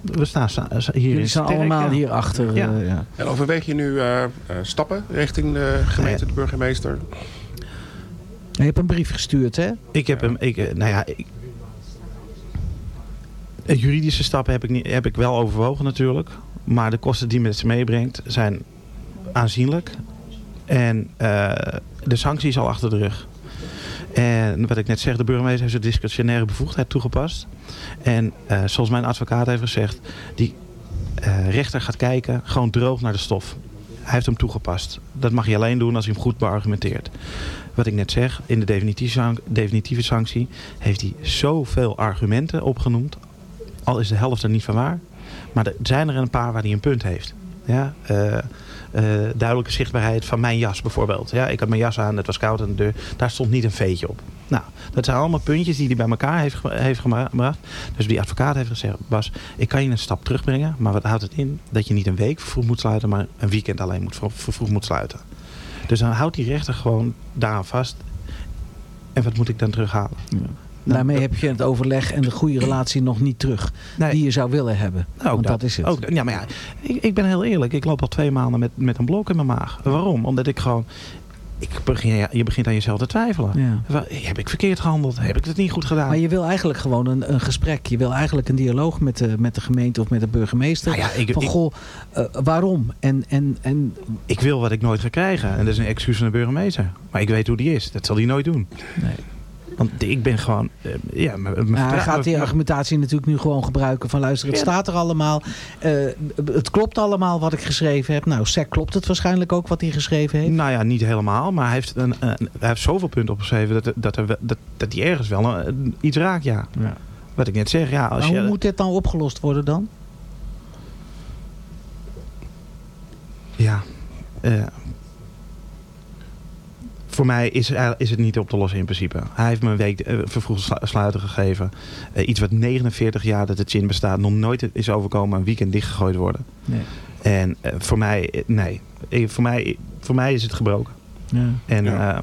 we staan sta- hier Jullie staan allemaal hierachter, Ja. eh, ja. En overweeg je nu eh, eh, stappen richting de gemeente, de burgemeester? Je hebt een brief gestuurd, hè? Ik heb hem, ik, eh, nou ja, ik, juridische stappen heb ik, niet, heb ik wel overwogen natuurlijk. Maar de kosten die met zich meebrengt zijn aanzienlijk. En eh, de sanctie is al achter de rug. En wat ik net zeg, de burgemeester heeft zijn discretionaire bevoegdheid toegepast. En eh, zoals mijn advocaat heeft gezegd, die rechter gaat kijken gewoon droog naar de stof. Hij heeft hem toegepast. Dat mag je alleen doen als hij hem goed beargumenteert. Wat ik net zeg, in de definitieve, sanc- definitieve sanctie heeft hij zoveel argumenten opgenoemd. Al is de helft er niet van waar. Maar er zijn er een paar waar hij een punt heeft. Ja, eh, eh, duidelijke zichtbaarheid van mijn jas bijvoorbeeld. Ja, ik had mijn jas aan, het was koud aan de deur. Daar stond niet een veetje op. Nou, dat zijn allemaal puntjes die hij bij elkaar heeft, heeft gebracht. Dus die advocaat heeft gezegd, Bas, ik kan je een stap terugbrengen. Maar wat houdt het in? Dat je niet een week vroeg moet sluiten, maar een weekend alleen moet, vroeg moet sluiten. Dus dan houdt die rechter gewoon daaraan vast. En wat moet ik dan terughalen? Daarmee heb je het overleg en de goede relatie nog niet terug. Die je zou willen hebben. Nou, Want dat, dat is het. Ook, ja, maar ja, ik, ik ben heel eerlijk. Ik loop al twee maanden met, met een blok in mijn maag. Waarom? Omdat ik gewoon... Ik begin, je begint aan jezelf te twijfelen. Ja. Heb ik verkeerd gehandeld? Heb ik het niet goed gedaan? Maar je wil eigenlijk gewoon een, een gesprek. Je wil eigenlijk een dialoog met de, met de gemeente of met de burgemeester. Nou ja, ik- van ik- goh, eh, waarom? En, en, en Ik wil wat ik nooit ga krijgen. En dat is een excuus van de burgemeester. Maar ik weet hoe die is. Dat zal die nooit doen. Nee. Want ik ben gewoon... eh, ja, Nou, hij gaat die argumentatie natuurlijk nu gewoon gebruiken van luister, het Ja. staat er allemaal. Eh, het klopt allemaal wat ik geschreven heb. Nou, SEC klopt het waarschijnlijk ook wat hij geschreven heeft. Nou ja, niet helemaal. Maar hij heeft, een, een- hij heeft zoveel punten opgeschreven dat, dat, er, dat, dat hij ergens wel een- iets raakt, ja. Ja. Wat ik net zeg, ja. Als Maar je, hoe moet dit nou opgelost worden dan? Ja. eh, voor mij is, er- is het niet op te lossen in principe. Hij heeft me een week uh, vervroegd slu- sluiten gegeven. Eh, iets wat 49 jaar dat het gin bestaat nog nooit is overkomen een weekend dichtgegooid worden. Nee. En eh, voor mij, eh, nee. Eh, voor, mij, voor mij is het gebroken. Ja. En, eh,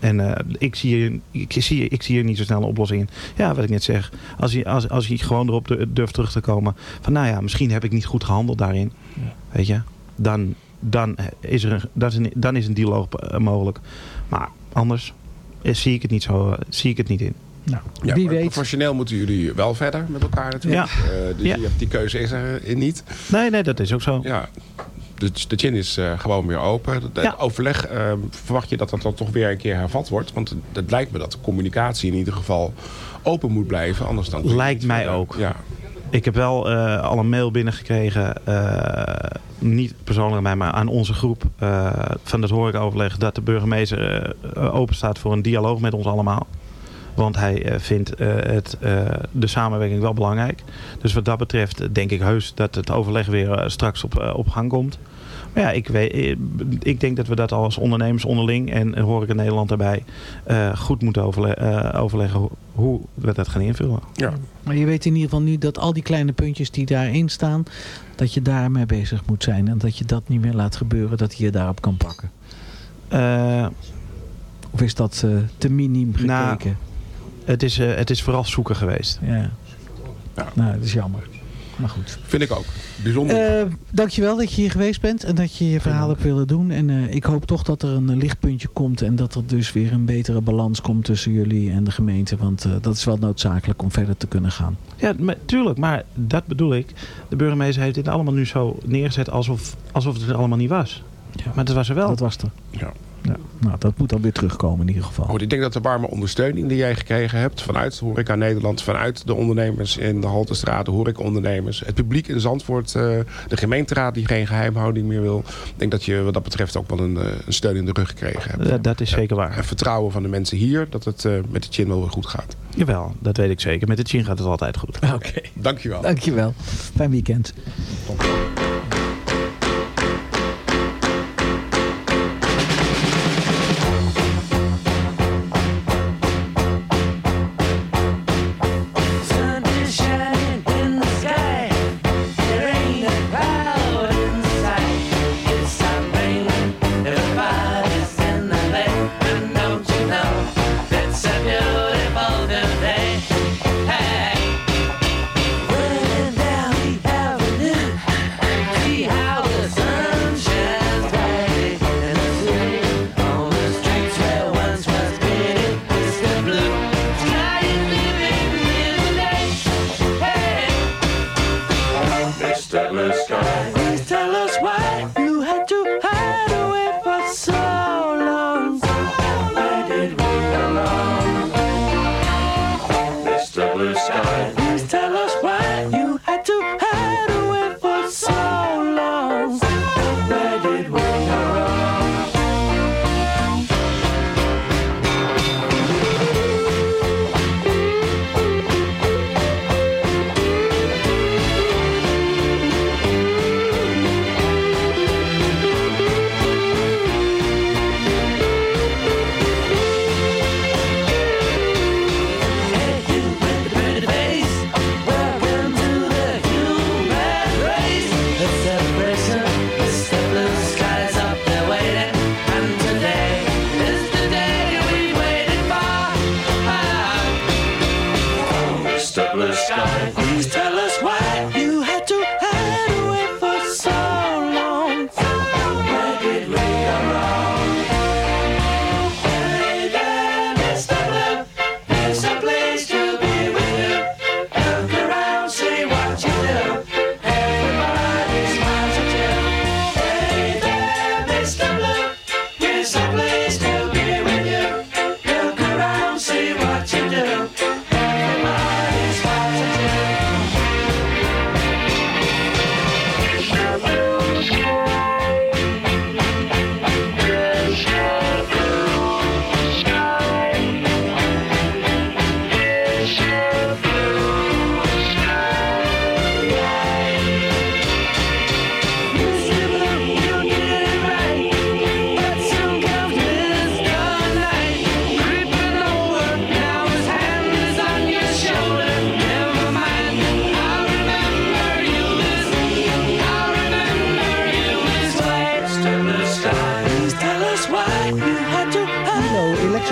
en eh, ik, zie hier, ik, zie, ik zie hier niet zo snel een oplossing in. Ja, wat ik net zeg. Als je, als, als je gewoon erop du- durft terug te komen. Van nou ja, misschien heb ik niet goed gehandeld daarin. Weet je. Dan, dan, is er een, dat is een, dan is een dialoog eh, mogelijk. Maar anders eh, zie ik het niet zo. eh, zie ik het niet in. Nou, Ja, wie weet. Professioneel moeten jullie wel verder met elkaar natuurlijk. Ja. Eh, dus Ja. je hebt, die keuze is er niet. Nee, nee, dat is ook zo. Ja. De, de gin is eh, gewoon weer open. Het Ja. overleg, eh, verwacht je dat dat dan toch weer een keer hervat wordt? Want het, lijkt me dat de communicatie in ieder geval open moet blijven. Anders dan Lijkt mij verder. ook. Ja. Ik heb wel eh, al een mail binnengekregen, eh, niet persoonlijk aan mij, maar aan onze groep eh, van het horecaoverleg, dat de burgemeester open staat voor een dialoog met ons allemaal. Want hij vindt het, de samenwerking wel belangrijk. Dus wat dat betreft denk ik heus dat het overleg weer straks op, op gang komt. Ja, ik, weet, eh, ik denk dat we dat als ondernemers onderling en hoor ik in Nederland daarbij eh, goed moeten overle- eh, overleggen hoe, we dat gaan invullen. Ja. Maar je weet in ieder geval nu dat al die kleine puntjes die daarin staan, dat je daarmee bezig moet zijn. En dat je dat niet meer laat gebeuren, dat je je daarop kan pakken. Eh, Of is dat eh, te miniem gekeken? Nou, het, is, eh, het is vooral zoeken geweest. ja. Nou, dat is jammer. Maar goed. Vind ik ook. Bijzonder. Eh, dankjewel dat je hier geweest bent en dat je je verhaal hebt willen doen. En eh, ik hoop toch dat er een lichtpuntje komt en dat er dus weer een betere balans komt tussen jullie en de gemeente. Want eh, dat is wel noodzakelijk om verder te kunnen gaan. Ja, maar, tuurlijk, maar dat bedoel ik. De burgemeester heeft dit allemaal nu zo neergezet alsof, alsof het er allemaal niet was. Maar dat was er wel. Dat was er. Ja. Ja, nou, dat moet dan weer terugkomen in ieder geval. Goed, ik denk dat de warme ondersteuning die jij gekregen hebt vanuit Horeca Nederland, vanuit de ondernemers in de Haltestraat, de horecaondernemers, het publiek in Zandvoort, eh, de gemeenteraad die geen geheimhouding meer wil. Ik denk dat je wat dat betreft ook wel een, eh, een steun in de rug gekregen hebt. Dat, dat is zeker waar. En vertrouwen van de mensen hier dat het eh, met de chin wel weer goed gaat. Jawel, dat weet ik zeker. Met de chin gaat het altijd goed. Oké. Dankjewel. Dankjewel. Fijn weekend.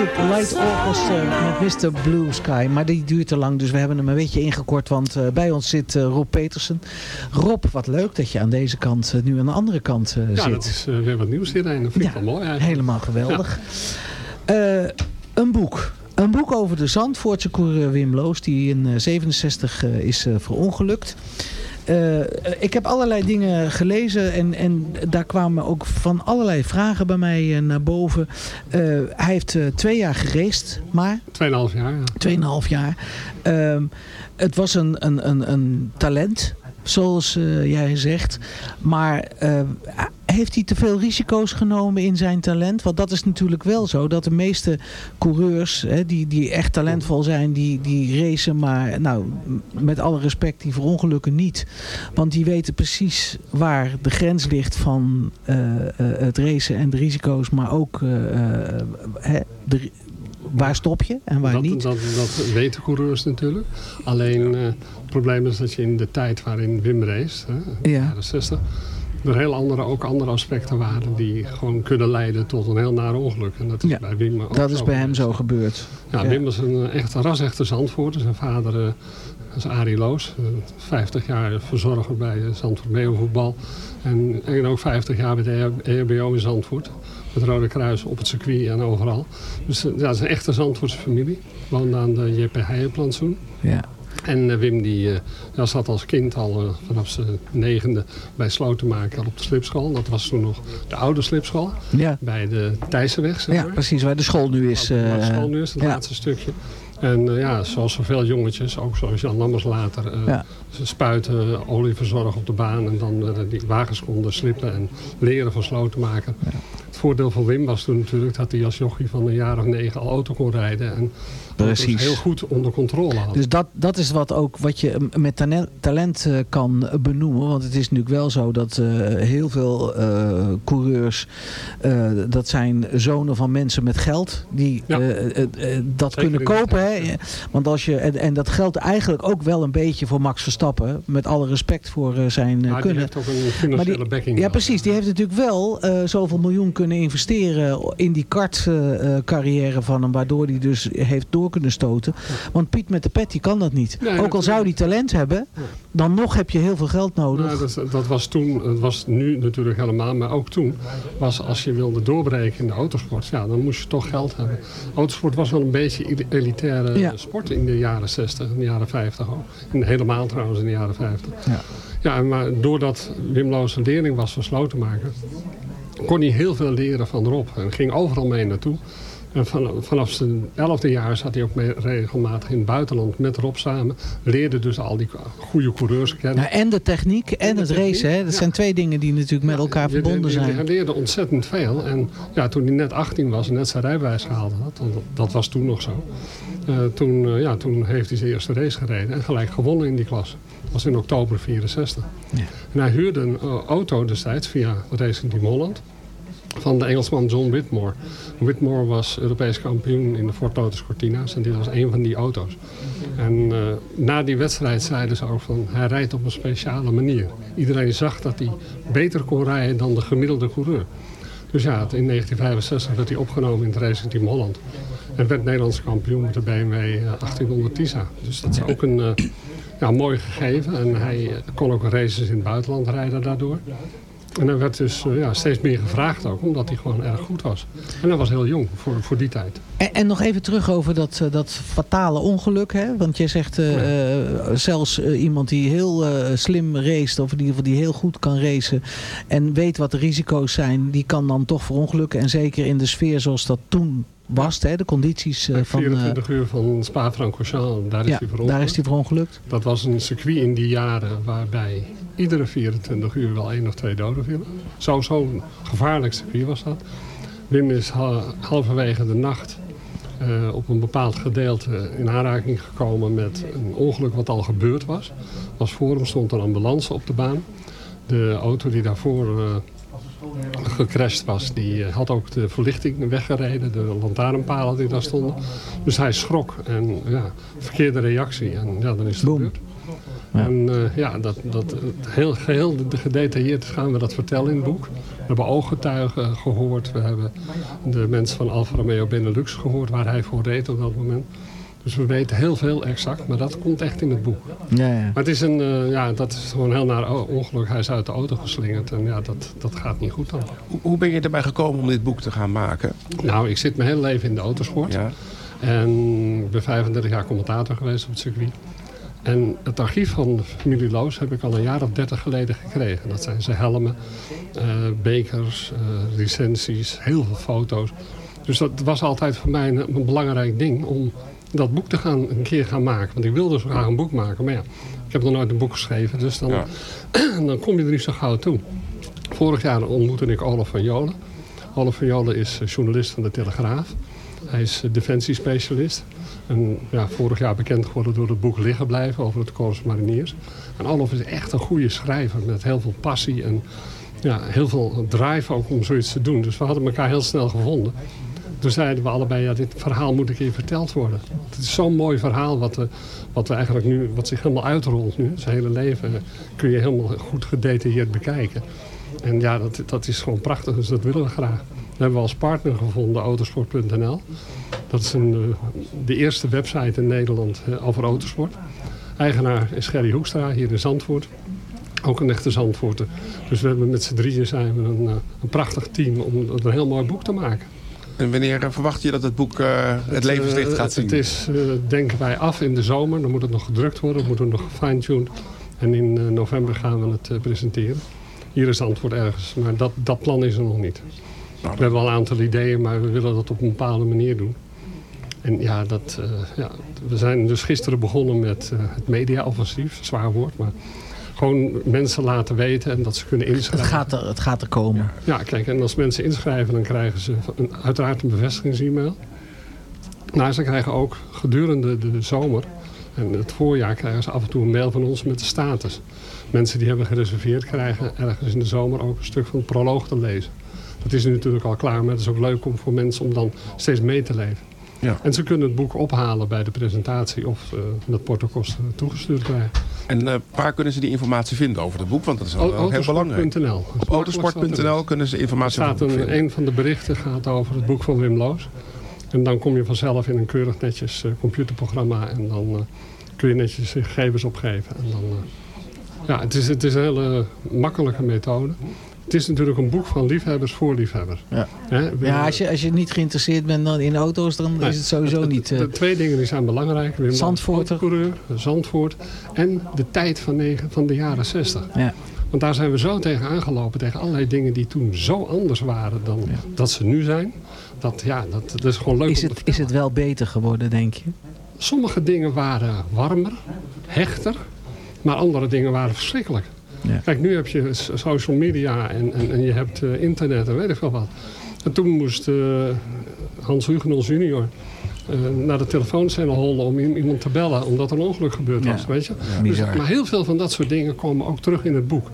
Electric Light Orchestra met Mr. Blue Sky. Maar die duurt te lang, dus we hebben hem een beetje ingekort. Want eh, bij ons zit eh, Rob Petersen. Rob, wat leuk dat je aan deze kant eh, nu aan de andere kant eh, Ja, zit. dat is weer wat nieuws hierin. Dat vind ik wel mooi eigenlijk. Helemaal geweldig. Een boek. Een boek over de Zandvoortse coureur Wim Loos, die in eh, 67 eh, is verongelukt. Eh, ik heb allerlei dingen gelezen en, en daar kwamen ook van allerlei vragen bij mij eh, naar boven. Eh, hij heeft twee jaar gereisd, maar... Tweeënhalf jaar, ja. Tweeënhalf jaar. Ehm, het was een, een, een, een talent, zoals eh, jij zegt. Maar eh, heeft hij te veel risico's genomen in zijn talent? Want dat is natuurlijk wel zo. Dat de meeste coureurs hè, die, die echt talentvol zijn, die, die racen maar, nou, met alle respect, die verongelukken niet. Want die weten precies waar de grens ligt van eh, het racen en de risico's. Maar ook hè, de, waar stop je en waar dat, niet. Dat, dat weten coureurs natuurlijk. Alleen probleem is dat je in de tijd waarin Wim race, hè, Ja. jaren 60, er heel andere, ook andere aspecten waren die gewoon kunnen leiden tot een heel naar ongeluk. En dat is Ja, bij Wim ook Dat is bij hem zo gebeurd. Ja, Ja. Wim was een eh, echt een ras-echte. Zijn vader eh, was Arie Loos. eh, 50 jaar verzorger bij eh, Zandvoort Meeuwenvoetbal. En, en ook 50 jaar bij de EHBO in Zandvoort. Het Rode Kruis op het circuit en overal. Dus eh, ja, het is een echte Zandvoortse familie. Woonde aan de JP Heijenplantsoen. Ja. En eh, Wim die, ja, zat als kind al eh, vanaf zijn negende bij Slotenmaker op de slipschool. Dat was toen nog de oude slipschool. Ja. Bij de Thijssenweg, zeg Ja, precies, waar de school nu is. Waar de school nu is, het ja. laatste stukje. En ja, zoals zoveel jongetjes, ook zoals Jan Lammers later, Ja. ze spuiten, olie verzorgen op de baan en dan die wagens konden slippen en leren van sloten maken. Het voordeel van Wim was toen natuurlijk dat hij als jochie van een jaar of negen al auto kon rijden en Precies. heel goed onder controle. Dus dat, dat is wat ook wat je met talent, talent eh, kan benoemen. Want het is natuurlijk wel zo dat eh, heel veel eh, coureurs, dat zijn zonen van mensen met geld, die Ja. dat Zeker kunnen kopen. Hè? Want als je, en, en dat geldt eigenlijk ook wel een beetje voor Max Verstappen. Met alle respect voor zijn maar die kunnen. heeft ook een financiële die- backing. Ja, precies. Die heeft natuurlijk wel zoveel miljoen kunnen investeren in die kartcarrière van hem. Waardoor hij dus heeft door kunnen stoten. Want Piet met de pet, die kan dat niet. Nee, Ook al zou die talent hebben, dan nog heb je heel veel geld nodig. Nou, dat, dat was toen, het was nu natuurlijk helemaal, maar ook toen was als je wilde doorbreken in de autosport, ja, dan moest je toch geld hebben. Autosport was wel een beetje elitaire Ja. sport in de jaren 60, in de jaren 50 ook. En helemaal trouwens in de jaren 50. Ja. Ja, maar doordat Wim Loos een leerling was van Slotenmaker, kon hij heel veel leren van Rob. En ging overal mee naartoe. En van, vanaf zijn elfde jaar zat hij ook mee regelmatig in het buitenland met Rob samen. Leerde dus al die goede coureurs kennen. Nou, en de techniek en, het techniek, racen. Hè? Dat ja. zijn twee dingen die natuurlijk met elkaar verbonden zijn. Hij leerde ontzettend veel. En ja, toen hij net 18 was en net zijn rijbewijs gehaald had, want dat, was toen nog zo. eh, toen, eh, ja, toen heeft hij zijn eerste race gereden en gelijk gewonnen in die klas. Dat was in oktober 64. En hij huurde een eh, auto destijds via Racing Team Holland van de Engelsman John Whitmore. Whitmore was Europees kampioen in de Ford Lotus Cortina's en dit was een van die auto's. En eh, na die wedstrijd zeiden ze ook van hij rijdt op een speciale manier. Iedereen zag dat hij beter kon rijden dan de gemiddelde coureur. Dus ja, in 1965 werd hij opgenomen in het Racing Team Holland. En werd Nederlands kampioen met de BMW eh, 1800 Tisa. Dus dat is ook een eh, ja, mooi gegeven. En hij eh, kon ook races in het buitenland rijden daardoor. En hij werd dus eh, ja, steeds meer gevraagd ook, omdat hij gewoon erg goed was. En hij was heel jong voor, voor die tijd. En, en nog even terug over dat, eh, dat fatale ongeluk. Hè? Want jij zegt eh, zelfs iemand die heel slim race, of in ieder geval die heel goed kan racen. En weet wat de risico's zijn, die kan dan toch verongelukken. En zeker in de sfeer zoals dat toen was, hè? de condities eh, van... eh, 24 uur van Spa-Francorchamps, daar is hij daar is hij verongelukt. Dat was een circuit in die jaren waarbij iedere 24 uur wel één of twee doden vielen. Zo- Zo'n gevaarlijk circuit was dat. Wim is ha- halverwege de nacht eh, op een bepaald gedeelte in aanraking gekomen met een ongeluk wat al gebeurd was. Als voor hem stond een ambulance op de baan. De auto die daarvoor eh, gecrashed was, die eh, had ook de verlichting weggereden, de lantaarnpalen die daar stonden. Dus hij schrok en ja, verkeerde reactie en ja, dan is het gebeurd. En eh, ja, dat, dat, heel, geheel gedetailleerd gaan we dat vertellen in het boek. We hebben ooggetuigen gehoord, we hebben de mensen van Alfa Romeo Benelux gehoord waar hij voor reed op dat moment. Dus we weten heel veel exact, maar dat komt echt in het boek. Ja, ja. Maar het is een, eh, ja, dat is gewoon heel naar ongeluk. Hij is uit de auto geslingerd en ja, dat, dat gaat niet goed dan. Hoe- Hoe ben je erbij gekomen om dit boek te gaan maken? Nou, ik zit mijn hele leven in de autosport. En ik ben 35 jaar commentator geweest op het circuit. En het archief van de familie Loos heb ik al een jaar of 30 geleden gekregen. Dat zijn zijn helmen, eh, bekers, eh, licenties, heel veel foto's. Dus dat was altijd voor mij een, een belangrijk ding om dat boek te gaan, een keer gaan maken. Want ik wilde zo graag een boek maken. Maar ja, ik heb nog nooit een boek geschreven. Dus dan, Ja. dan kom je er niet zo gauw toe. Vorig jaar ontmoette ik Olaf van Jolen. Olaf van Jolen is eh, journalist van de Telegraaf. Hij is eh, defensiespecialist. En ja, vorig jaar bekend geworden door het boek Liggen blijven over het Korps Mariniers. En Olaf is echt een goede schrijver met heel veel passie en ja, heel veel drive ook om zoiets te doen. Dus we hadden elkaar heel snel gevonden. Toen zeiden we allebei, ja, dit verhaal moet een keer verteld worden. Het is zo'n mooi verhaal wat, we, wat, eigenlijk nu, wat zich helemaal uitrolt nu. Zijn hele leven kun je helemaal goed gedetailleerd bekijken. En ja, dat, dat is gewoon prachtig, dus dat willen we graag. We hebben we als partner gevonden autosport.nl. Dat is een, eh, de eerste website in Nederland eh, over autosport. Eigenaar is Gerry Hoekstra hier in Zandvoort. Ook een echte Zandvoorter. Dus we hebben met z'n drieën zijn we een, eh, een prachtig team om een heel mooi boek te maken. En wanneer eh, verwacht je dat het boek eh, het levenslicht eh, gaat zien? Het is, denken wij, af in de zomer. Dan moet het nog gedrukt worden, moet het nog gefine-tuned. En in november gaan we het presenteren. Hier is het antwoord ergens, maar dat, dat plan is er nog niet. we hebben wel een aantal ideeën, maar we willen dat op een bepaalde manier doen. En ja, dat, ja, we zijn dus gisteren begonnen met het media-offensief. Zwaar woord, maar gewoon mensen laten weten en dat ze kunnen Het inschrijven. gaat er, het gaat er komen. Ja, kijk, en als mensen inschrijven, dan krijgen ze een, uiteraard een bevestigings-e-mail. Maar ze krijgen ook gedurende de zomer en het voorjaar krijgen ze af en toe een mail van ons met de status. Mensen die hebben gereserveerd krijgen ergens in de zomer ook een stuk van het proloog te lezen. Dat is nu natuurlijk al klaar, maar het is ook leuk om voor mensen om dan steeds mee te leven. Ja. En ze kunnen het boek ophalen bij de presentatie of uh, met portokosten toegestuurd krijgen. En uh, waar kunnen ze die informatie vinden over het boek? Want dat is wel heel belangrijk. Autosport.nl. Op autosport.nl kunnen ze informatie staat over het boek een, vinden. een van de berichten gaat over het boek van Wim Loos. En dan kom je vanzelf in een keurig netjes uh, computerprogramma. En dan kun je netjes je gegevens opgeven. En dan, ja, het is, het is een hele makkelijke methode. Het is natuurlijk een boek van liefhebbers voor liefhebbers. Ja, ja als, je, als je niet geïnteresseerd bent dan in auto's, dan Nee, is het sowieso niet... De, eh, de twee dingen die zijn belangrijk. Wim autocoureur, Zandvoort. En de tijd van, negen, van de jaren 60. Ja. Want daar zijn we zo tegen aangelopen. Tegen allerlei dingen die toen zo anders waren dan dat ze nu zijn. Dat, ja, dat, dat is gewoon leuk is, om het, te is het wel beter geworden, denk je? Sommige dingen waren warmer, hechter. Maar andere dingen waren verschrikkelijk. Ja. Kijk, nu heb je social media en, en, en je hebt eh, internet en weet ik veel wat. En toen moest eh, Hans Hugenels junior eh, naar de telefooncel hollen om iemand te bellen. Omdat er een ongeluk gebeurd was, Ja. weet je. Ja. Dus, maar heel veel van dat soort dingen komen ook terug in het boek.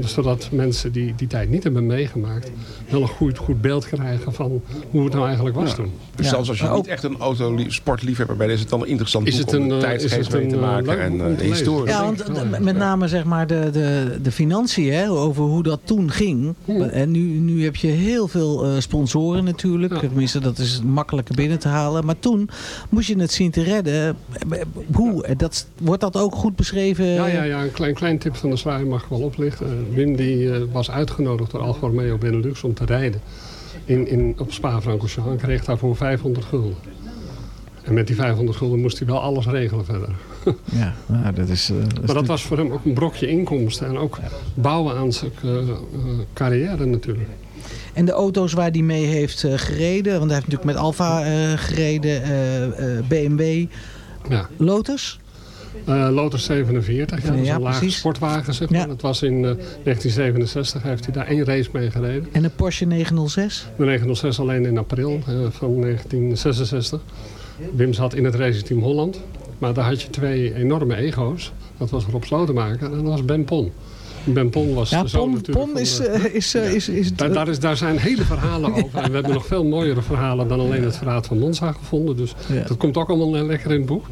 Zodat mensen die die tijd niet hebben meegemaakt... wel een goed, goed beeld krijgen van hoe het nou eigenlijk was toen. Dus zelfs als je niet echt een autosportliefhebber bent, is het dan een interessant Is het om een, eh, tijdsgeest mee een, te eh, maken en boek eh, om historie. Ja, want met name zeg maar de, de, de financiën, hè, over hoe dat toen ging. En nu, nu heb je heel veel eh, sponsoren natuurlijk. Tenminste, dat is makkelijker binnen te halen. Maar toen moest je het zien te redden. Hoe? Dat, wordt dat ook goed beschreven? Ja, ja, ja een klein, klein tip van de sluier mag ik wel oplichten. Wim die, eh, was uitgenodigd door Alfa Romeo Benelux om te rijden in, in, op Spa-Francorchamps. En kreeg daarvoor 500 gulden. En met die 500 gulden moest hij wel alles regelen verder. Ja, nou, dat is... eh, Maar dat was voor hem ook een brokje inkomsten. En ook bouwen aan zijn eh, eh, carrière natuurlijk. En de auto's waar hij mee heeft eh, gereden, want hij heeft natuurlijk met Alfa eh, gereden, eh, eh, BMW, Ja. Lotus. Eh, Lotus 47, ja, dat is een precies. sportwagen. Zeg maar. Dat was in eh, 1967, heeft hij daar één race mee gereden. En een Porsche 906. De 906 alleen in april eh, van 1966. Wim zat in het raceteam Holland. Maar daar had je twee enorme ego's. Dat was Rob Slotenmaker en dat was Ben Pon. Ben Pon was Ja, de zoon Pon, natuurlijk Pon is, de- eh, is, eh, is, is, daar, daar, is, daar zijn hele verhalen over. En we hebben nog veel mooiere verhalen dan alleen het verraad van Monza gevonden. Dus dat komt ook allemaal eh, lekker in het boek.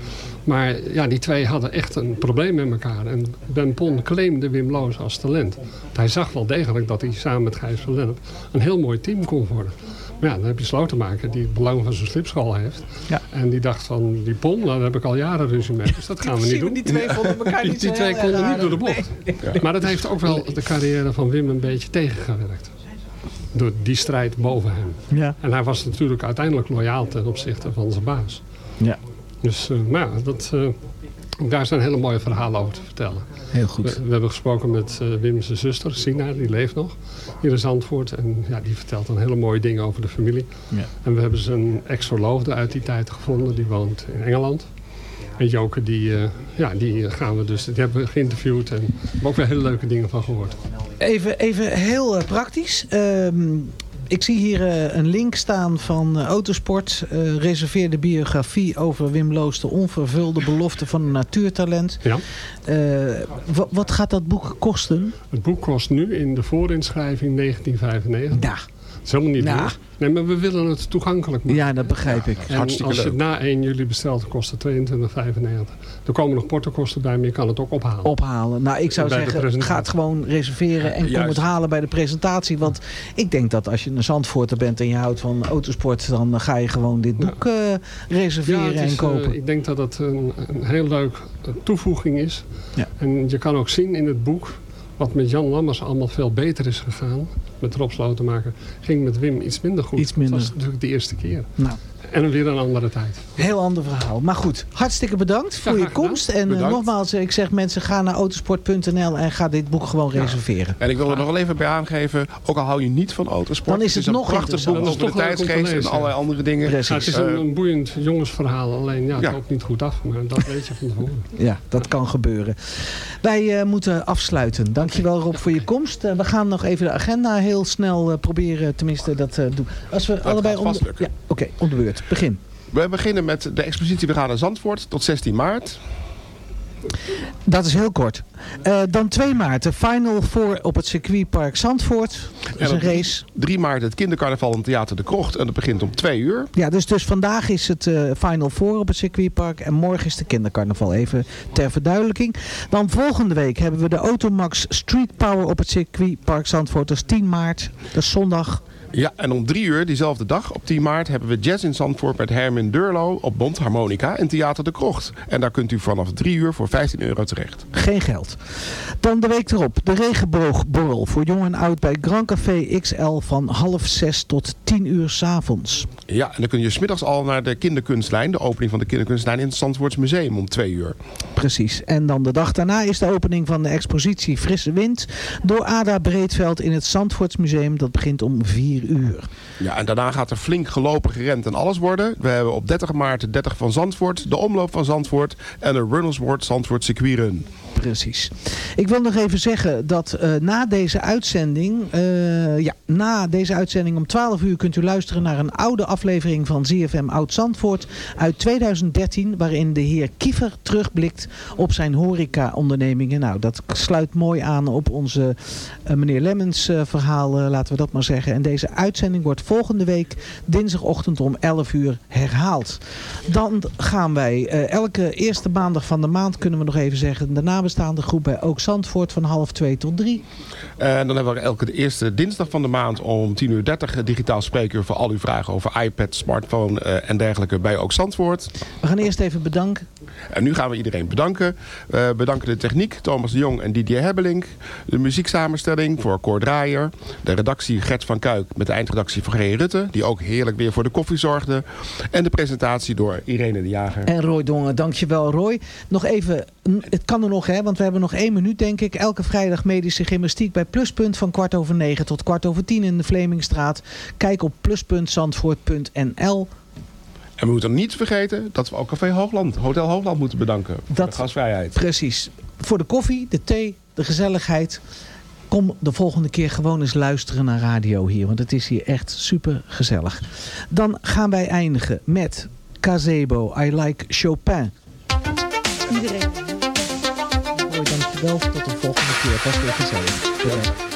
Maar ja, die twee hadden echt een probleem met elkaar. En Ben Pon claimde Wim Loos als talent. Want hij zag wel degelijk dat hij samen met Gijs van Lennep een heel mooi team kon worden. Maar ja, dan heb je Slotenmaker die het belang van zijn slipschool heeft. Ja. En die dacht van, die Pon, nou, daar heb ik al jaren ruzie mee. Dus dat gaan we niet doen. Die twee vonden elkaar niet die twee konden niet door de bocht. Maar dat heeft ook wel de carrière van Wim een beetje tegengewerkt. Door die strijd boven hem. Ja. En hij was natuurlijk uiteindelijk loyaal ten opzichte van zijn baas. Ja. Dus eh, maar ja, dat, eh, daar zijn hele mooie verhalen over te vertellen. Heel goed. We, we hebben gesproken met uh, Wim's zuster, Sina, die leeft nog. Hier in Zandvoort. En ja, die vertelt dan hele mooie dingen over de familie. Ja. En we hebben zijn ex-verloofde uit die tijd gevonden. Die woont in Engeland. En Joke, die, uh, ja, die gaan we dus, die hebben we geïnterviewd. En hebben ook weer hele leuke dingen van gehoord. Even, even heel eh, praktisch. Ehm, ik zie hier eh, een link staan van eh, Autosport. eh reserveer de biografie over Wim Loos, de onvervulde belofte van een natuurtalent. Ja. Wa- wat gaat dat boek kosten? Het boek kost nu in de voorinschrijving 1995. Ja. Dat is helemaal niet Nou. duur. Nee, maar we willen het toegankelijk maken. Ja, dat begrijp ik. En als je het na 1 juli bestelt, kost het 22,95. Er komen nog portokosten bij, maar je kan het ook ophalen. Ophalen. Nou, ik zou Bij zeggen, ga het gewoon reserveren en kom het halen bij de presentatie. Want ik denk dat als je een Zandvoorter bent en je houdt van autosport, dan ga je gewoon dit boek eh, reserveren Ja, het is, en kopen. eh, ik denk dat het een, een heel leuk eh, toevoeging is. Ja. En je kan ook zien in het boek wat met Jan Lammers allemaal veel beter is gegaan. Met Rob Slotenmaker ging met Wim iets minder goed. Iets minder. Dat was natuurlijk de eerste keer. Nou. En weer een andere tijd. Heel ander verhaal. Maar goed, hartstikke bedankt voor je komst. En eh, Bedankt. nogmaals, ik zeg mensen, ga naar autosport.nl en ga dit boek gewoon reserveren. En ik wil er nog wel even bij aangeven, ook al hou je niet van autosport. Dan is het een nog prachtig boek over de Dat is tijdsgeest en allerlei andere dingen. Precies. Ja, het is Eh, een, een boeiend jongensverhaal. Alleen ja, het Ja. loopt niet goed af. Maar dat weet je van tevoren. Ja, dat kan gebeuren. Wij eh, moeten afsluiten. Dankjewel Rob voor je komst. Eh, we gaan nog even de agenda heel snel eh, proberen, tenminste dat eh, doen. Als we allebei gaat om vast de, lukken. ja, Oké, om de beurt. Begin. We beginnen met de expositie We gaan naar Zandvoort tot 16 maart. Dat is heel kort. Eh, dan 2 maart, de Final Four op het circuitpark Zandvoort. Dat is En een race. 3 maart het kindercarnaval in Theater de Krocht. En dat begint om 2 uur. Ja, dus, dus vandaag is het eh, Final Four op het circuitpark. En morgen is de kindercarnaval. Even ter verduidelijking. Dan volgende week hebben we de Automax Street Power op het circuitpark Zandvoort. Dat is 10 maart. Dat is zondag. Ja, en om 3 uur diezelfde dag, op 10 maart, hebben we Jazz in Zandvoort met Hermin Durlo op Mondharmonica in Theater de Krocht. En daar kunt u vanaf 3 uur voor 15 euro terecht. Geen geld. Dan de week erop. De regenboogborrel voor jong en oud bij Grand Café XL van half zes tot 10 uur s'avonds. Ja, en dan kun je smiddags al naar de kinderkunstlijn, de opening van de kinderkunstlijn in het Zandvoorts Museum om 2 uur. Precies. En dan de dag daarna is de opening van de expositie Frisse Wind door Ada Breedveld in het Zandvoortsmuseum. Dat begint om 4 uur. Ja, en daarna gaat er flink gelopen, gerend en alles worden. We hebben op 30 maart de 30 van Zandvoort, de omloop van Zandvoort en de Runnersworld Zandvoort circuitrun. Precies. Ik wil nog even zeggen dat eh, na deze uitzending, eh, ja, na deze uitzending om 12 uur kunt u luisteren naar een oude aflevering van ZFM Oud Zandvoort uit 2013, waarin de heer Kiefer terugblikt op zijn horeca-ondernemingen. Nou, dat sluit mooi aan op onze eh, meneer Lemmens verhaal, laten we dat maar zeggen. En deze uitzending wordt volgende week dinsdagochtend om 11 uur herhaald. Dan gaan wij elke eerste maandag van de maand, kunnen we nog even zeggen, de nabestaande groep bij Ook Zandvoort van half 2 tot 3. En dan hebben we elke de eerste dinsdag van de maand om 10.30 uur 30 digitaal spreker voor al uw vragen over iPad, smartphone eh, en dergelijke bij Ook Zandvoort. We gaan eerst even bedanken. En nu gaan we iedereen bedanken. We bedanken de techniek, Thomas de Jong en Didier Hebbelink. De muzieksamenstelling voor Cor Draaier. De redactie Gert van Kuik met de eindredactie van G. Rutte. Die ook heerlijk weer voor de koffie zorgde. En de presentatie door Irene de Jager. En Roy Dongen, dankjewel Roy. Nog even, het kan er nog hè, want we hebben nog één minuut denk ik. Elke vrijdag medische gymnastiek bij Pluspunt van kwart over negen tot kwart over tien in de Vlemingstraat. Kijk op pluspuntzandvoort.nl. En we moeten niet vergeten dat we ook Café Hoogland, Hotel Hoogland moeten bedanken. Voor Dat- de gasvrijheid. Precies. Voor de koffie, de thee, de gezelligheid. Kom de volgende keer gewoon eens luisteren naar radio hier. Want het is hier echt super gezellig. Dan gaan wij eindigen met Gazebo, I Like Chopin. Iedereen. Dankjewel. Tot de volgende keer. Was weer gezellig.